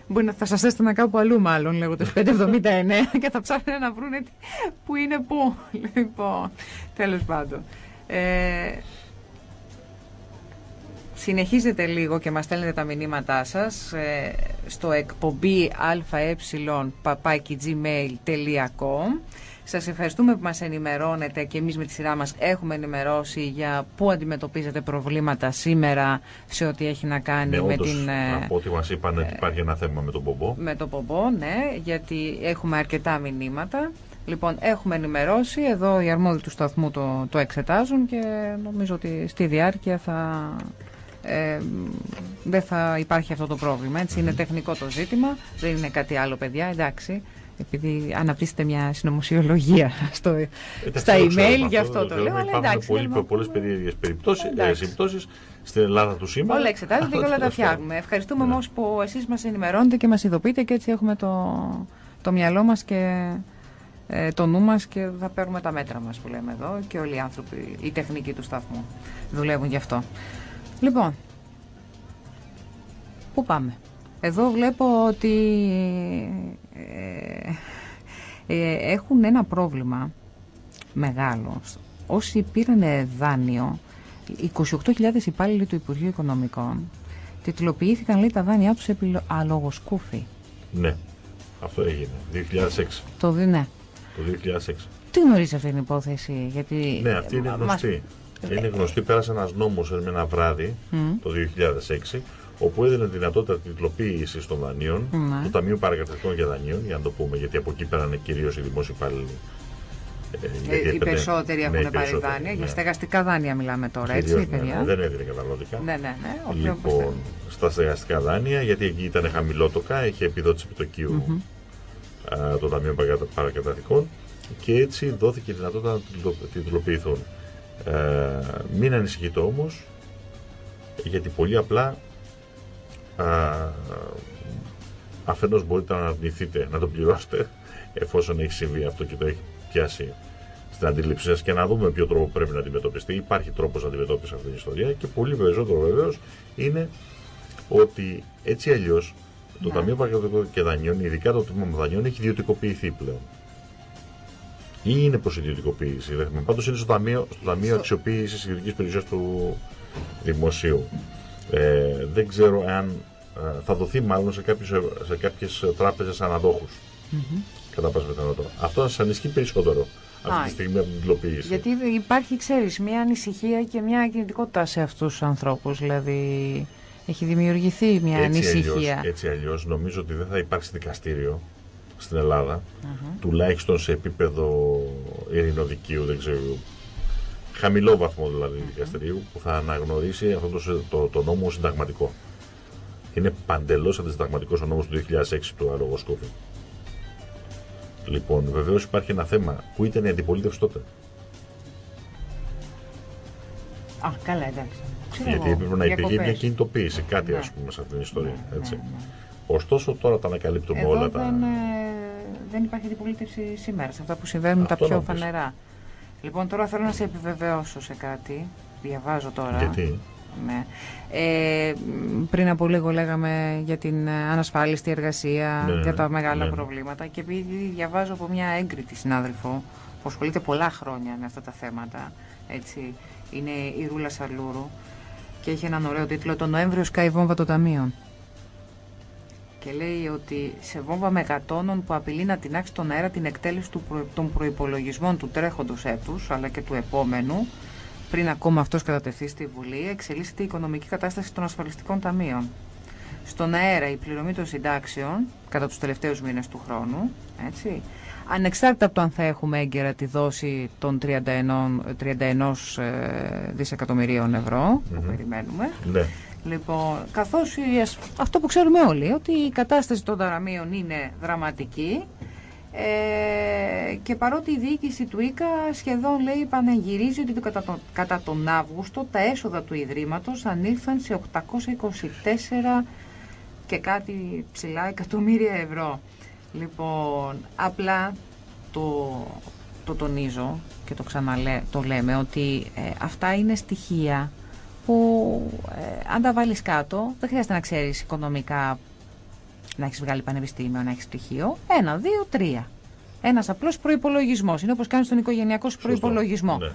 Μπορεί να θα σας έστενα κάπου αλλού μάλλον λέγοντας 579 και θα ψάχνετε να βρούνε που είναι πού. Λοιπόν, τέλος πάντων. Ε, συνεχίζετε λίγο και μας στέλνετε τα μηνύματά σας ε, στο εκπομπή αε.gmail.com σας ευχαριστούμε που μας ενημερώνετε και εμείς με τη σειρά μας έχουμε ενημερώσει για πού αντιμετωπίζετε προβλήματα σήμερα σε ό,τι έχει να κάνει ναι, με την... Να πω ότι μας είπαν ότι υπάρχει ένα θέμα με τον Πομπό. Με τον Πομπό, ναι, γιατί έχουμε αρκετά μηνύματα. Λοιπόν, έχουμε ενημερώσει, εδώ οι αρμόδιοι του σταθμού το, το εξετάζουν και νομίζω ότι στη διάρκεια θα, ε, δεν θα υπάρχει αυτό το πρόβλημα. Έτσι, είναι τεχνικό το ζήτημα, δεν είναι κάτι άλλο παιδιά, εντάξει. Επειδή αναπτύσσετε μια συνωμοσιολογία στο, Εντάξει, στα το email, ξέρουμε γι' αυτό το ξέρουμε. λέω. Αλλά Υπάρχουν εντάξει, πολύ, θέλουμε- πολλές περίεργες περιπτώσεις, ε, Εντάξει. συμπτώσεις στην Ελλάδα του σήμερα. Όλα εξετάζονται και όλα τα Τέλος πάντων. φτιάχνουμε. Ευχαριστούμε Ναι. όμως που εσείς μας ενημερώνετε και μας ειδοποιείτε και έτσι έχουμε το, το μυαλό μας και ε, το νου μας και θα παίρνουμε τα μέτρα μας που λέμε εδώ και όλοι οι άνθρωποι, οι τεχνικοί του σταθμού δουλεύουν γι' αυτό. Λοιπόν, πού πάμε; Εδώ βλέπω ότι ε, ε, έχουν ένα πρόβλημα μεγάλο. Όσοι πήραν δάνειο, 28.000 υπάλληλοι του Υπουργείου Οικονομικών, τιτλοποιήθηκαν λέει τα δάνειά τους επί αλογοσκούφι. Ναι, αυτό έγινε. 2006. Το δι, ναι. Το 2006. Τι γνωρίζεις αυτή την υπόθεση, γιατί... Ναι, αυτή είναι μα- γνωστή. Είναι γνωστή. Πέρασε ένας νόμος με ένα βράδυ Μμ. το 2006, όπου έδινε δυνατότητα τιτλοποίηση των δανείων, Ναι. του Ταμείου Παρακαταθήκων και Δανείων, για να το πούμε, γιατί από εκεί πέρανε κυρίως οι δημόσιοι υπάλληλοι. Ε, Ε, γιατί οι έπαιρνε- περισσότεροι ναι, έχουν οι πάρει περισσότεροι, δάνεια, για ναι. στεγαστικά δάνεια μιλάμε τώρα, Κυρίως, έτσι, ναι, παιδιά; ναι, δεν έδινε καταναλωτικά. Ναι, ναι, ναι. όποιο όπως Λοιπόν, θέλει. στα στεγαστικά δάνεια, γιατί εκεί ήταν χαμηλότοκα, είχε επιδότηση επιτοκίου Μμμ. α, το Ταμείο Παρακατα- Παρακαταθήκων και έτσι δόθηκε η δυνατότητα να τιτλο- τιτλοποιηθούν. Ε, μην ανησυχείτε όμως, γιατί πολύ απλά α, αφενός μπορείτε να αρνηθείτε να το πληρώσετε εφόσον έχει συμβεί αυτό και το έχει πιάσει στην αντίληψή σας και να δούμε με ποιο τρόπο πρέπει να αντιμετωπιστεί. Υπάρχει τρόπος αντιμετώπιση αυτή την ιστορία και πολύ περισσότερο βεβαίως είναι ότι έτσι αλλιώς το Ναι. Ταμείο Παρακαταθήκων και Δανείων, ειδικά το τμήμα δανείων, έχει ιδιωτικοποιηθεί πλέον. Ή είναι προς ιδιωτικοποίηση, δεν θυμάμαι. Πάντως είναι στο Ταμείο, στο ταμείο Στο- Αξιοποίησης Ιδιωτικής Περιουσίας του Δημοσίου. Ε, δεν ξέρω αν ε, θα δοθεί μάλλον σε, κάποιους, ε, σε κάποιες τράπεζες αναδόχους. Μμμ. Κατά πάσα πιθανότητα. Αυτό σας ανισχύει περισσότερο αυτή Α, τη στιγμή από την τυλοποίηση. Γιατί υπάρχει, ξέρεις, μια ανησυχία και μια κινητικότητα σε αυτούς τους ανθρώπους. Δηλαδή, έχει δημιουργηθεί μια έτσι ανησυχία. αλλιώς, έτσι αλλιώς νομίζω ότι δεν θα υπάρξει δικαστήριο στην Ελλάδα, Μμμ. τουλάχιστον σε επίπεδο ειρηνοδικείου, δεν ξέρω, χαμηλό βαθμό δηλαδή δικαστηρίου, που θα αναγνωρίσει αυτό το, συ- το, το νόμο ως συνταγματικό. Είναι παντελώς αντισυνταγματικός ο νόμος του 2006 του Αερογοσκόπη. Λοιπόν, βεβαίως υπάρχει ένα θέμα. Πού ήταν η αντιπολίτευση τότε; Α, καλά, εντάξει. Ξέρω Γιατί εγώ, έπρεπε να υπήρχε διακοπές. μια κινητοποίηση, κάτι Ναι. ας πούμε σε αυτήν την ιστορία. Ναι, έτσι. ναι, ναι. Ωστόσο τώρα τα ανακαλύπτουμε Εδώ όλα τα. δεν, ε, δεν υπάρχει αντιπολίτευση σήμερα, σε αυτά που συμβαίνουν Αυτό τα πιο να πεις. φανερά. Λοιπόν, τώρα θέλω να σε επιβεβαιώσω σε κάτι. Διαβάζω τώρα. Γιατί; Ναι. Ε, μ, πριν από λίγο λέγαμε για την ε, ανασφάλιστη εργασία, Ναι, για τα μεγάλα ναι, ναι. προβλήματα και επειδή διαβάζω από μια έγκριτη συνάδελφο που ασχολείται πολλά χρόνια με αυτά τα θέματα, έτσι, είναι η Ρούλα Σαλούρου και έχει έναν ωραίο τίτλο «Το Νοέμβριο σκάει βόμβα των ταμείων». Και λέει ότι σε βόμβα μεγατόνων που απειλεί να τεινάξει τον αέρα την εκτέλεση του προ... των προϋπολογισμών του τρέχοντος έτους αλλά και του επόμενου πριν ακόμα αυτός κατατεθεί στη Βουλή, εξελίσσεται η οικονομική κατάσταση των ασφαλιστικών ταμείων. Στον αέρα η πληρωμή των συντάξεων κατά τους τελευταίους μήνες του χρόνου, έτσι, ανεξάρτητα από το αν θα έχουμε έγκαιρα τη δόση των 31, 31 ε, δισεκατομμυρίων ευρώ που Μμμ. περιμένουμε, Ναι. Λοιπόν, καθώς η ασ- αυτό που ξέρουμε όλοι, ότι η κατάσταση των ταραμίων είναι δραματική ε, και παρότι η διοίκηση του ΙΚΑ σχεδόν λέει πανεγυρίζει ότι το κατά, τον, κατά τον Αύγουστο τα έσοδα του Ιδρύματος ανήλθαν σε 824 και κάτι ψηλά εκατομμύρια ευρώ. Λοιπόν, απλά το, το τονίζω και το ξαναλέ, το λέμε ότι ε, αυτά είναι στοιχεία που ε, αν τα βάλεις κάτω δεν χρειάζεται να ξέρεις οικονομικά να έχεις βγάλει πανεπιστήμιο, να έχεις πτυχίο. Ένα, δύο, τρία. Ένας απλός προϋπολογισμός. Είναι όπως κάνεις τον οικογενειακό σου Σωστό. προϋπολογισμό. Ναι.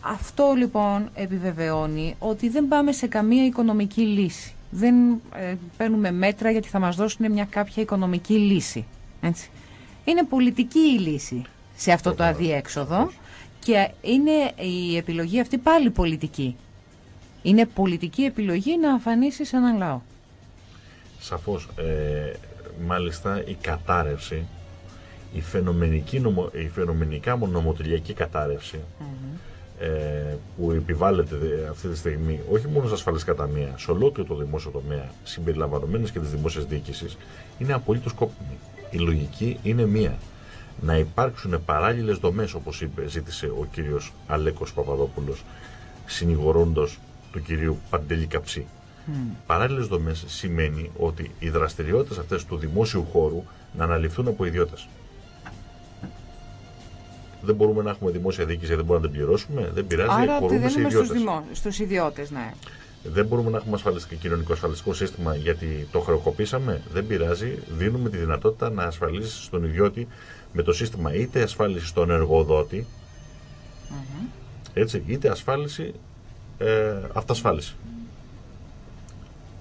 Αυτό λοιπόν επιβεβαιώνει ότι δεν πάμε σε καμία οικονομική λύση. Δεν ε, παίρνουμε μέτρα γιατί θα μας δώσουν μια κάποια οικονομική λύση. Έτσι. Είναι πολιτική η λύση σε αυτό το Προφανώς. αδιέξοδο Σαφώς. και είναι η επιλογή αυτή πάλι πολιτική. Είναι πολιτική επιλογή να αφανίσεις έναν λαό. Σαφώς. Ε, μάλιστα η κατάρρευση η, φαινομενική νομο, η φαινομενικά νομοτριακή κατάρρευση ε, που επιβάλλεται αυτή τη στιγμή όχι μόνο στα ασφαλιστικά ταμεία, σε ολόκληρο το δημόσιο τομέα, συμπεριλαμβανομένες και της δημόσιας διοίκησης, είναι απολύτως σκόπιμη. Η λογική είναι μία. Να υπάρξουν παράλληλες δομές, όπως ζήτησε ο κύριος Αλέκος Παπαδόπουλος, συνηγορώντας του κυρίου Παντελή Καψί. Mm. Παράλληλες δομές σημαίνει ότι οι δραστηριότητες αυτές του δημόσιου χώρου να αναλυφθούν από ιδιώτες δεν μπορούμε να έχουμε δημόσια διοίκηση, δεν μπορούμε να την πληρώσουμε. Δεν πειράζει, Άρα μπορούμε σε ιδιώτες. Στους, ιδιώτες, ναι. Δεν μπορούμε να έχουμε ασφαλιστικό, κοινωνικό ασφαλιστικό σύστημα γιατί το χρεοκοπήσαμε. Δεν πειράζει. Δίνουμε τη δυνατότητα να ασφαλίσεις στον ιδιώτη με το σύστημα είτε ασφάλισης στον εργοδότη, έτσι, είτε ασφάλιση ε, αυτασφάλιση.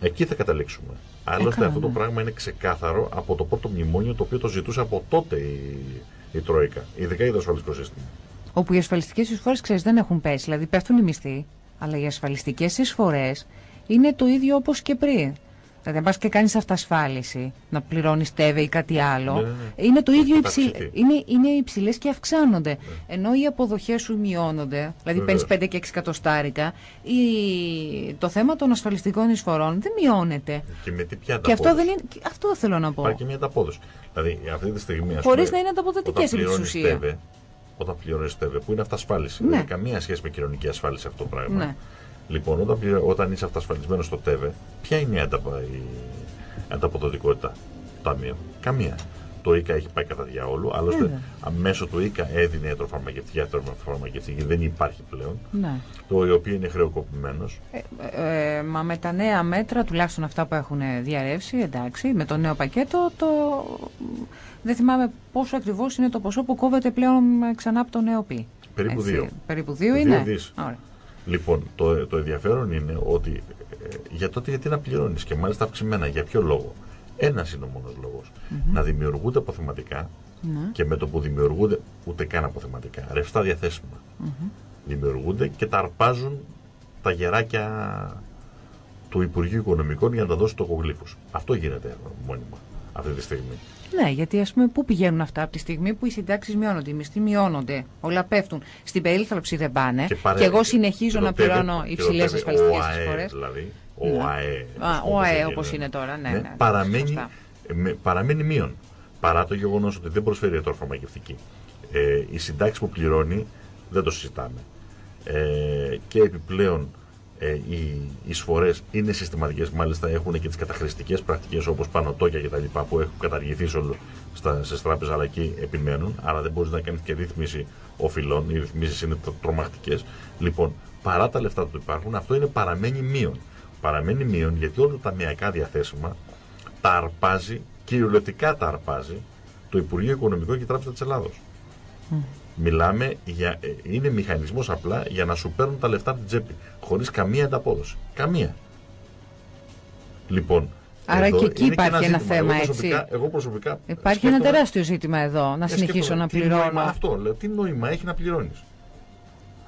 Εκεί θα καταλήξουμε. Άλλωστε αυτό το πράγμα είναι ξεκάθαρο από το πρώτο μνημόνιο το οποίο το ζητούσε από τότε η, η Τρόικα, ειδικά για το ασφαλιστικό σύστημα. Όπου οι ασφαλιστικές εισφορές, ξέρεις, δεν έχουν πέσει. Δηλαδή πέφτουν οι μισθοί, αλλά οι ασφαλιστικές εισφορές είναι το ίδιο όπως και πριν. Δηλαδή, αν πα και κάνεις αυτασφάλιση, να πληρώνεις τέβε ή κάτι άλλο, ναι, ναι, ναι. είναι το ίδιο υψηλ... είναι, είναι υψηλές και αυξάνονται. Ναι. Ενώ οι αποδοχές σου μειώνονται, δηλαδή παίρνεις 5 και 6 εκατοστάρικα, η... το θέμα των ασφαλιστικών εισφορών δεν μειώνεται. Και με τι πια Και αυτό, δεν είναι... αυτό θέλω να πω. Υπάρχει και μια ανταπόδοση. Δηλαδή, αυτή τη στιγμή. Χωρίς να είναι ανταποδοτικές επί ουσίας. Όταν πληρώνεις ΤΕΒΕ, που είναι αυτασφάλιση. Δεν έχει καμία σχέση με κοινωνική ασφάλιση αυτό το πράγμα. Λοιπόν, όταν, όταν είσαι αυτασφαλισμένος στο ΤΕΒΕ, ποια είναι η, ανταπο, η ανταποδοτικότητα; Του ταμείου. Καμία. Το ΙΚΑ έχει πάει κατά διαόλου. Άλλωστε, ναι. μέσω του ΙΚΑ έδινε ιατροφαρμακευτική, ιατροφαρμακευτική δεν υπάρχει πλέον. Ναι. Το οποίο είναι χρεοκοπημένος. Ε, ε, ε, μα με τα νέα μέτρα, τουλάχιστον αυτά που έχουν διαρρεύσει, εντάξει, με το νέο πακέτο, το... δεν θυμάμαι πόσο ακριβώς είναι το ποσό που κόβεται πλέον ξανά από το νέο πι. Περίπου δύο. Περίπου δύο είναι. Ωραία. Λοιπόν, το, το ενδιαφέρον είναι ότι ε, για τότε γιατί να πληρώνεις και μάλιστα αυξημένα. Για ποιο λόγο; Ένας είναι ο μόνος λόγος. Να δημιουργούνται αποθεματικά ναι. και με το που δημιουργούνται ούτε καν αποθεματικά. Ρευστά διαθέσιμα. Δημιουργούνται και τα αρπάζουν τα γεράκια του Υπουργείου Οικονομικών για να τα δώσει τοκογλύφου. Αυτό γίνεται μόνιμα αυτή τη στιγμή. Ναι, γιατί ας πούμε, πού πηγαίνουν αυτά από τη στιγμή που οι συντάξεις μειώνονται, οι μισθοί μειώνονται, όλα πέφτουν. Στην περίληψη δεν πάνε. Και, παρέ... και εγώ συνεχίζω να πληρώνω υψηλές ασφαλιστικές εισφορές. Δηλαδή, ο ναι. ΑΕ. ο ΑΕ, όπως είναι τώρα, ναι. ναι, ναι παραμένει, με, παραμένει μείον. Παρά το γεγονός ότι δεν προσφέρει ιατρό Ε, οι συντάξεις που πληρώνει δεν το συζητάμε. Ε, και επιπλέον ε, οι εισφορές είναι συστηματικές, μάλιστα έχουν και τις καταχρηστικές πρακτικές όπως πανωτόκια κτλ. που έχουν καταργηθεί στις τράπεζες, αλλά εκεί επιμένουν. Άρα δεν μπορείς να κάνεις και ρύθμιση οφειλών. Οι ρυθμίσεις είναι τρομακτικές. Λοιπόν, παρά τα λεφτά που υπάρχουν, αυτό είναι παραμένει μείον. Παραμένει μείον γιατί όλα τα ταμιακά διαθέσιμα τα αρπάζει, κυριολεκτικά τα αρπάζει, το Υπουργείο Οικονομικών και η Τράπεζα της Ελλάδος. Μιλάμε για. Ε, είναι μηχανισμός απλά για να σου παίρνουν τα λεφτά από την τσέπη. Χωρίς καμία ανταπόδοση. Καμία. Λοιπόν. Άρα και εκεί υπάρχει ένα, θέμα, εγώ έτσι. Εγώ προσωπικά. Υπάρχει ένα τεράστιο ζήτημα εδώ. Να συνεχίσω να πληρώνω. Τι αυτό, λέω, τι νόημα έχει να πληρώνεις;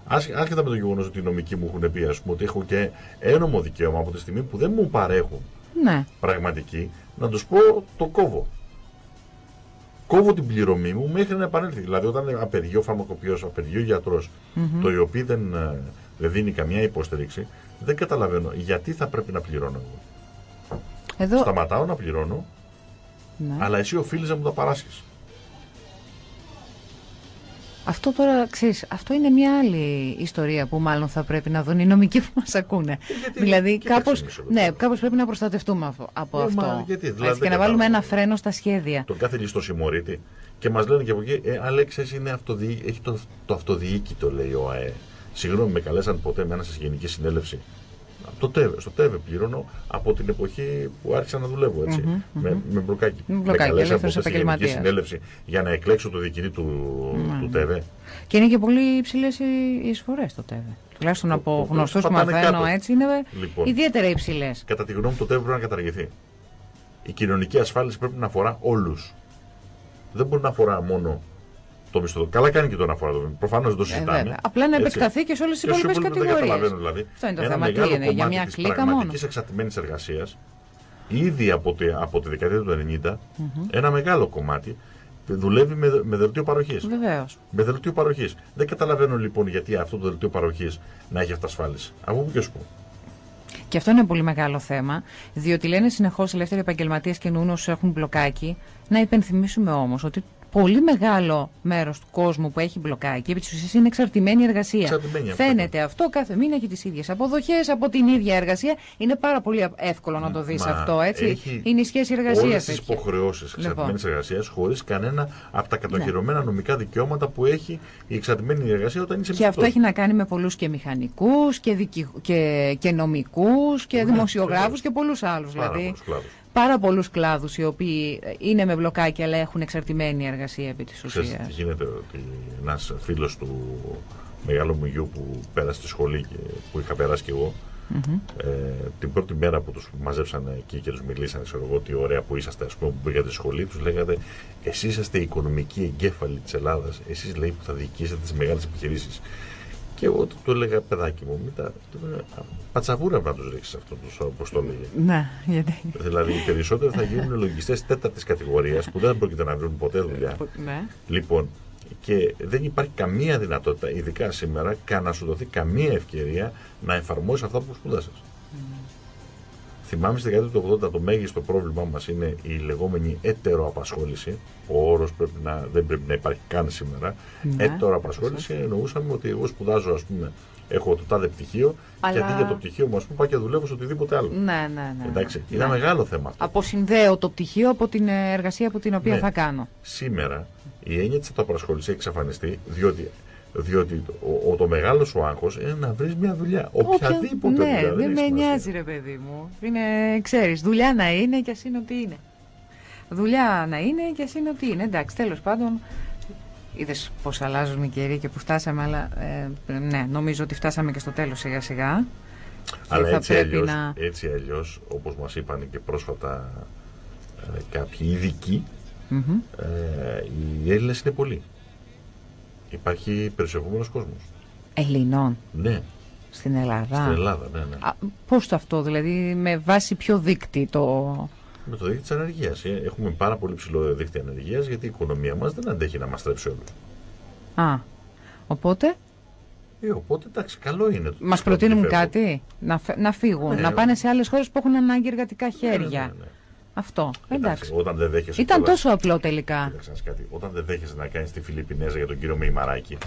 Άσχετα με το γεγονός ότι οι νομικοί μου έχουν πει ας πούμε, ότι έχω και ένομο δικαίωμα από τη στιγμή που δεν μου παρέχουν ναι. πραγματική, να τους πω το κόβω κόβω την πληρωμή μου μέχρι να επανέλθει. Δηλαδή, όταν απεργεί φαρμακοποιός, απεργεί ο γιατρός, mm-hmm. το οποίο δεν, ε, δεν δίνει καμία υποστήριξη, δεν καταλαβαίνω γιατί θα πρέπει να πληρώνω εγώ. Εδώ... Σταματάω να πληρώνω, ναι. αλλά εσύ οφείλει να μου τα παράσχεις. Αυτό τώρα, ξέρεις, αυτό είναι μια άλλη ιστορία που μάλλον θα πρέπει να δουν οι νομικοί που μας ακούνε. Ε, δηλαδή, κάπως, ναι, κάπως πρέπει να προστατευτούμε από, ε, αυτό. Μα, γιατί, δηλαδή, και να βάλουμε ένα φρένο στα σχέδια. Τον κάθε λίστο συμμορήτη και μας λένε και από εκεί, ε, Αλέξ, είναι αυτοδιοί... έχει το, το αυτοδιοίκητο, λέει ο ΑΕ. Συγγνώμη, με καλέσαν ποτέ με ένα σε γενική συνέλευση το ΤΕΒΕ, στο ΤΕΒΕ πλήρωνω από την εποχή που άρχισα να δουλεύω έτσι. Mm-hmm, με, με μπλοκάκι. Με μπλοκάκι, από σε γενική συνέλευση για να εκλέξω το διοικητή του, mm-hmm. του ΤΕΒΕ. Και είναι και πολύ υψηλές οι εισφορές στο ΤΕΒΕ. Τουλάχιστον από γνωστούς που μαθαίνω έτσι είναι λοιπόν, ιδιαίτερα υψηλές. Κατά τη γνώμη μου το ΤΕΒΕ πρέπει να καταργηθεί. Η κοινωνική ασφάλιση πρέπει να αφορά όλους. Δεν μπορεί να αφορά μόνο το μισθό. Καλά κάνει και το αναφορά το Προφανώς δεν το ε, συζητάμε. Ε, Απλά να επεκταθεί και σε όλες τις υπόλοιπες κατηγορίες. Δηλαδή. Αυτό είναι το θέμα. Τι είναι, για μια κλίκα μόνο. Τη εξαρτημένης εργασίας, ήδη από τη, από τη δεκαετία του 90, mm-hmm. ένα μεγάλο κομμάτι δουλεύει με, με δελτίο παροχής. Βεβαίως. Με δελτίο παροχής. Δεν καταλαβαίνω λοιπόν γιατί αυτό το δελτίο παροχής να έχει αυτασφάλιση. Από πού και σου πω. Και αυτό είναι πολύ μεγάλο θέμα, διότι λένε συνεχώς ελεύθεροι επαγγελματίες και νου όσου έχουν μπλοκάκι. Να υπενθυμίσουμε όμως ότι πολύ μεγάλο μέρος του κόσμου που έχει μπλοκάκι επί της ουσίας είναι εξαρτημένη εργασία. Εξαρτημένη, αυτό. Φαίνεται αυτό κάθε μήνα έχει τις ίδιες αποδοχές από την ίδια εργασία. Είναι πάρα πολύ εύκολο να το δεις Μα αυτό, έτσι. έχει Είναι η σχέση εργασίας. Όλες τις υποχρεώσεις εξαρτημένης Λοιπόν. εργασίας χωρίς κανένα από τα κατοχυρωμένα νομικά δικαιώματα που έχει η εξαρτημένη εργασία όταν είσαι Και αυτό μισθωτός. έχει να κάνει με πολλούς και μηχανικούς και, δικη... και, και νομικούς και Ναι, δημοσιογράφους βεβαίως. και πολλούς άλλους. Πάρα δηλαδή, πολλούς κλάδους. Πάρα πολλούς κλάδους οι οποίοι είναι με μπλοκάκι αλλά έχουν εξαρτημένη εργασία επί της Ξέρεις τι ουσίας. γίνεται, ότι ένας φίλος του μεγάλου μου γιου που πέρασε στη σχολή και που είχα περάσει κι εγώ, ε, την πρώτη μέρα που τους μαζέψανε εκεί και τους μιλήσανε, ξέρω εγώ, τι ωραία που είσαστε, ας πούμε, που πήγατε στη σχολή, τους λέγατε, Εσείς είσαστε η οικονομική εγκέφαλη της Ελλάδας, εσείς λέει που θα διοικήσετε τις μεγάλες επιχειρήσεις. Και εγώ του το έλεγα, παιδάκι μου, μην τα. του έλεγα, Πατσαβούρα να τους ρίξεις αυτό, όπως το έλεγε. Ναι, γιατί... Δηλαδή, οι περισσότεροι θα γίνουν λογιστές τέταρτης κατηγορίας που δεν πρόκειται να βρουν ποτέ δουλειά. Ναι. Λοιπόν, και δεν υπάρχει καμία δυνατότητα, ειδικά σήμερα, κα να σου δοθεί καμία ευκαιρία να εφαρμόσεις αυτά που σπούδασε. Θυμάμαι στη δεκαετία του 80 το μέγιστο πρόβλημά μας είναι η λεγόμενη έτεροαπασχόληση. Ο όρος δεν πρέπει να υπάρχει καν σήμερα. Ναι, έτεροαπασχόληση εννοούσαμε ότι εγώ σπουδάζω, ας πούμε, έχω το τάδε πτυχίο Αλλά- και αντί για το πτυχίο μου, ας πούμε, πάω και δουλεύω σε οτιδήποτε άλλο. Ναι, ναι, ναι. Εντάξει, ναι. είναι μεγάλο θέμα αυτό. Αποσυνδέω το πτυχίο από την ε, εργασία από την οποία Ναι. θα κάνω. Σήμερα η έννοια της αυτοαπασχόληση έχει εξαφανιστεί διότι, διότι ο, ο, το μεγάλος σου άγχος είναι να βρεις μια δουλειά. Οποιαδήποτε ναι, δουλειά. δεν έχει με σημασία. νοιάζει ρε παιδί μου. Είναι, ξέρεις, δουλειά να είναι και ας είναι ό,τι είναι. Δουλειά να είναι και ας είναι ό,τι είναι. Εντάξει, τέλος πάντων, είδες πώς αλλάζουν οι καιροί και που φτάσαμε, αλλά ε, ναι, νομίζω ότι φτάσαμε και στο τέλος σιγά σιγά. Αλλά θα έτσι πρέπει αλλιώς, να- έτσι αλλιώς, όπως μας είπαν και πρόσφατα ε, κάποιοι ειδικοί, Μμμ. ε, οι Έλληνες είναι πολλοί. Υπάρχει περισσευόμενος κόσμος. Ελληνών Ναι, στην Ελλάδα. στην Ελλάδα, ναι, ναι. Α, πώς το αυτό, δηλαδή με βάση ποιο δίκτυ το... Με το δίκτυο της ανεργίας. Ε, Έχουμε πάρα πολύ ψηλό δίκτυο ανεργίας γιατί η οικονομία μας δεν αντέχει να μας τρέψει όλους. Α, οπότε; Ε, οπότε εντάξει, καλό είναι. το- μας το προτείνουν ότι φεύγουν. κάτι, να, φε- να φύγουν, Ναι. να πάνε σε άλλες χώρες που έχουν ανάγκη εργατικά Ναι, ναι, χέρια. ναι, ναι. Αυτό, Εντάξει, εντάξει. όταν δεν δέχεσαι Ήταν κιόλας- τόσο απλό τελικά. Κοίταξε να σου κάτι. Όταν δεν δέχεσαι να κάνεις τη Φιλιππινέζα για τον κύριο Μεϊμαράκη,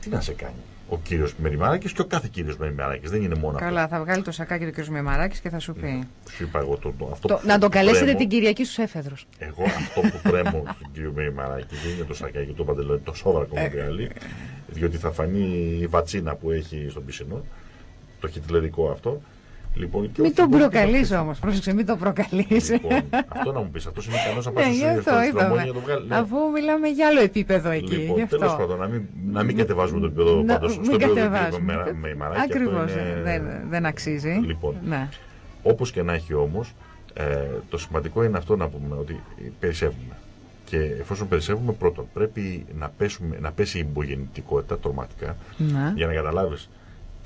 τι να σε κάνει; Ο κύριος Μεϊμαράκης και ο κάθε κύριος Μεϊμαράκης. Δεν είναι μόνο Καλά, θα βγάλει το σακάκι του κ. Μεμαράκη και θα σου πει. αυτό. Σου είπα εγώ το, το- αυτό Το, που να τον καλέσετε πρέμω- την Κυριακή στους έφεδρους. Εγώ αυτό που πρέμω στον κύριο Μεϊμαράκη δεν είναι το σακάκι του παντελόνι, το σόβρακο Ε, μεγάλη. Διότι θα φανεί η βατσίνα που έχει στον πισινό. Το χιτλερικό αυτό. Λοιπόν, και Μην όχι τον μόνο προκαλείς τίποτα. όμως. Πρόσεξε, μην τον προκαλείς. Λοιπόν, αυτό να μου πεις, αυτός είναι ικανό να πάει Ναι, στο γι' αυτό είπαμε. για το βγάλει. Ναι. Αφού μιλάμε για άλλο επίπεδο εκεί. γι' Λοιπόν, τέλος αυτό. πάντων, να μην, να μην κατεβάζουμε το επίπεδο Να- πάντως, μην στο επίπεδο του κατεβάζουμε. με, με μαράκι. Ακριβώς, αυτό είναι- δεν, δεν αξίζει. Λοιπόν, Ναι. όπως και να έχει όμως, ε, το σημαντικό είναι αυτό να πούμε ότι περισσεύουμε. Και εφόσον περισσεύουμε, πρώτον, πρέπει να, πέσουμε, να πέσει η υπογεννητικότητα τρομακτικά Ναι. για να καταλάβεις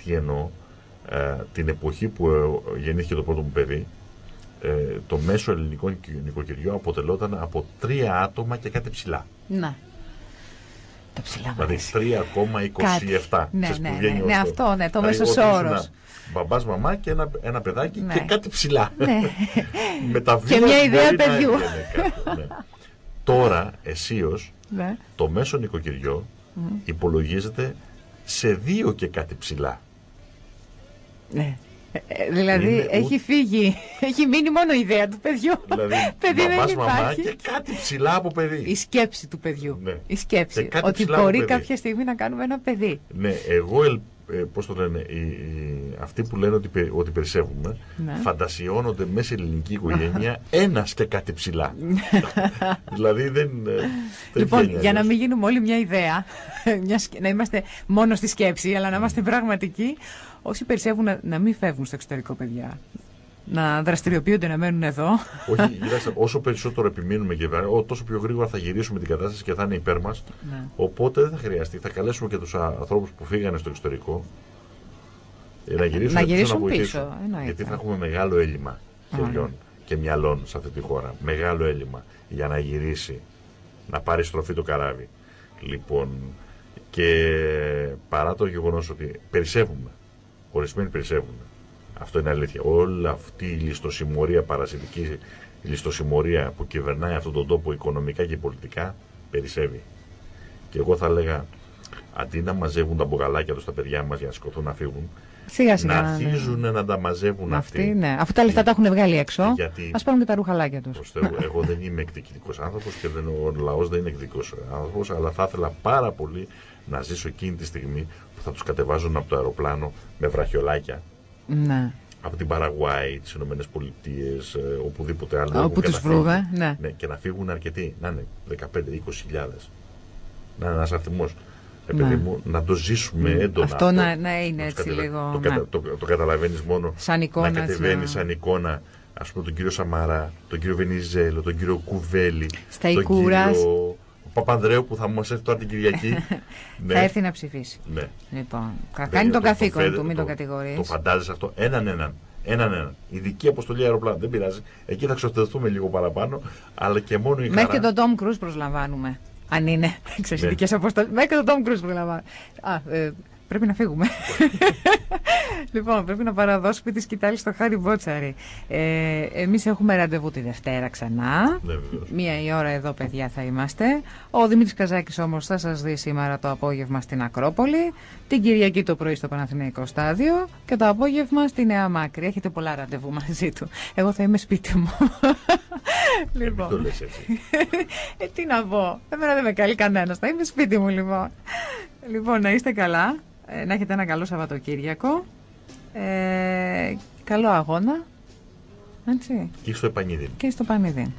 τι εννοώ. Ε, την εποχή που ε, γεννήθηκε το πρώτο μου παιδί, ε, το μέσο ελληνικό νοικοκυριό αποτελόταν από τρία άτομα και κάτι ψηλά. Ναι. Τα ψηλά μου Δηλαδή αρέσει. 3,27. Ναι, Ξέρεις ναι, που βγαίνει ναι, ως ναι, το- αυτό, ναι, το Δηλαδή, μέσος ότι όρος. ήσουν Μπαμπάς, μαμά και ένα, ένα παιδάκι Ναι. και κάτι ψηλά. Ναι. Με τα Και βήματα μια ιδέα μπορεί να παιδιού. έβγαινε κάτι, ναι. Τώρα, εσείως, ναι. το μέσο νοικοκυριό υπολογίζεται σε δύο και κάτι ψηλά. Ναι. Ε, ε, δηλαδή Είναι έχει ούτε- φύγει, έχει μείνει μόνο η ιδέα του παιδιού. Δηλαδή, Παιδί δεν μπαμπάς, μαμά υπάρχει. και κάτι ψηλά από παιδί. Η σκέψη του παιδιού. Ναι. Η σκέψη. Και κάτι Ότι ψηλά από μπορεί παιδί. κάποια στιγμή να κάνουμε ένα παιδί. Ναι, εγώ, ελ, ε, πώς το λένε, οι, οι- αυτοί που λένε ότι, πε- ότι περισσεύουμε, Ναι. φαντασιώνονται μέσα σε ελληνική οικογένεια ένας και κάτι ψηλά. δηλαδή δεν. ε, δεν Λοιπόν, βγαίνει για να αλλιώς. μην γίνουμε όλοι μια ιδέα, μιας, σκ- να είμαστε μόνο στη σκέψη, αλλά να είμαστε πραγματικοί, όσοι περισσεύουν να, να μην φεύγουν στο εξωτερικό, παιδιά. Να δραστηριοποιούνται, να μένουν εδώ. Όχι, κοιτάξτε, όσο περισσότερο επιμείνουμε και βα- ο- τόσο πιο γρήγορα θα γυρίσουμε την κατάσταση και θα είναι υπέρ μας. Ναι. Οπότε δεν θα χρειαστεί. Θα καλέσουμε και τους ανθρώπους που φύγανε στο εξωτερικό ε, να γυρίσουν, να πίσω γυρίσουν βοηθήσουν. πίσω, εννοείται. Γιατί θα έχουμε μεγάλο έλλειμμα Ωραία. χεριών και μυαλών σε αυτή τη χώρα. Μεγάλο έλλειμμα για να γυρίσει να πάρει στροφή το καράβι. Λοιπόν, και παρά το γεγονός ότι περισσεύουμε, ορισμένοι περισσεύουν, αυτό είναι αλήθεια. Όλη αυτή η ληστοσημωρία, παρασιτική ληστοσημωρία που κυβερνάει αυτόν τον τόπο οικονομικά και πολιτικά, περισσεύει. Και εγώ θα έλεγα, αντί να μαζεύουν τα μπογαλάκια τους τα παιδιά μας για να σκοτούν να φύγουν, Σιγά σιγά. να αρχίζουν να τα μαζεύουν αυτοί. Αυτοί, ναι. Αφού τα λεφτά τα έχουν βγάλει έξω, Γιατί- ας πάρουν και τα ρουχαλάκια τους. Προς Θεού, εγώ δεν είμαι εκδικητικός άνθρωπος και δεν, ο λαός δεν είναι εκδικητικό άνθρωπος, αλλά θα ήθελα πάρα πολύ να ζήσω εκείνη τη στιγμή που θα τους κατεβάζουν από το αεροπλάνο με βραχιολάκια Ναι. από την Παραγουάη, τις Ηνωμένες Πολιτείες, οπουδήποτε άλλο. Όπου έχουν τους καταφέρει. βρούμε, ναι. Και να φύγουν αρκετοί, να είναι 15-20 χιλιάδες. Να είναι ένα αριθμό. Επειδή Ναι. μου, να το ζήσουμε έντονα. Αυτό να- να είναι τους έτσι κατεβα- λίγο, Το, ναι. κατα- το, το καταλαβαίνεις μόνο. Σαν εικόνα, Να έτσι, κατεβαίνεις να- σαν εικόνα, ας πούμε, τον κύριο Σαμαρά, τον κύριο Βενιζέλο, τον κύριο Κουβέλη. Στα τον Ικούρας. κύριο Παπανδρέου που θα μα έρθει τώρα την Κυριακή. Θα έρθει να ψηφίσει. ναι. Λοιπόν, κα- Δεν κάνει είναι τον το- καθήκον φαίνεται- του, μην το- τον κατηγορείς. Το φαντάζεσαι αυτό έναν έναν. Έναν έναν. Ειδική αποστολή αεροπλάνου. Δεν πειράζει. Εκεί θα ξοθεθούμε λίγο παραπάνω. Αλλά και μόνο η Μέχρι χαρά. και τον Tom Cruise προσλαμβάνουμε. Αν είναι Ναι. εξαιρετικέ αποστολές. Μέχρι και τον Tom Cruise προσλαμβάνουμε. Α, ε, πρέπει να φύγουμε. λοιπόν, πρέπει να παραδώσουμε τη σκητάλη στο Χάρι Μπότσαρη. Ε, Εμείς έχουμε ραντεβού τη Δευτέρα ξανά. Ναι, βεβαίως. Μία η ώρα εδώ, παιδιά, θα είμαστε. Ο Δημήτρης Καζάκης όμως θα σας δει σήμερα το απόγευμα στην Ακρόπολη. Την Κυριακή το πρωί στο Παναθηναϊκό Στάδιο. Και το απόγευμα στη Νέα Μάκρη. Έχετε πολλά ραντεβού μαζί του. Εγώ θα είμαι σπίτι μου. Ε, μην το λες έτσι. ε, τι να πω. Εμένα δεν με καλεί κανένας. Θα είμαι σπίτι μου λοιπόν. Λοιπόν, να είστε καλά. Ε, να έχετε ένα καλό Σαββατοκύριακο. Ε, καλό αγώνα. Έτσι. Και στο επανίδι. Και στο Πανίδι.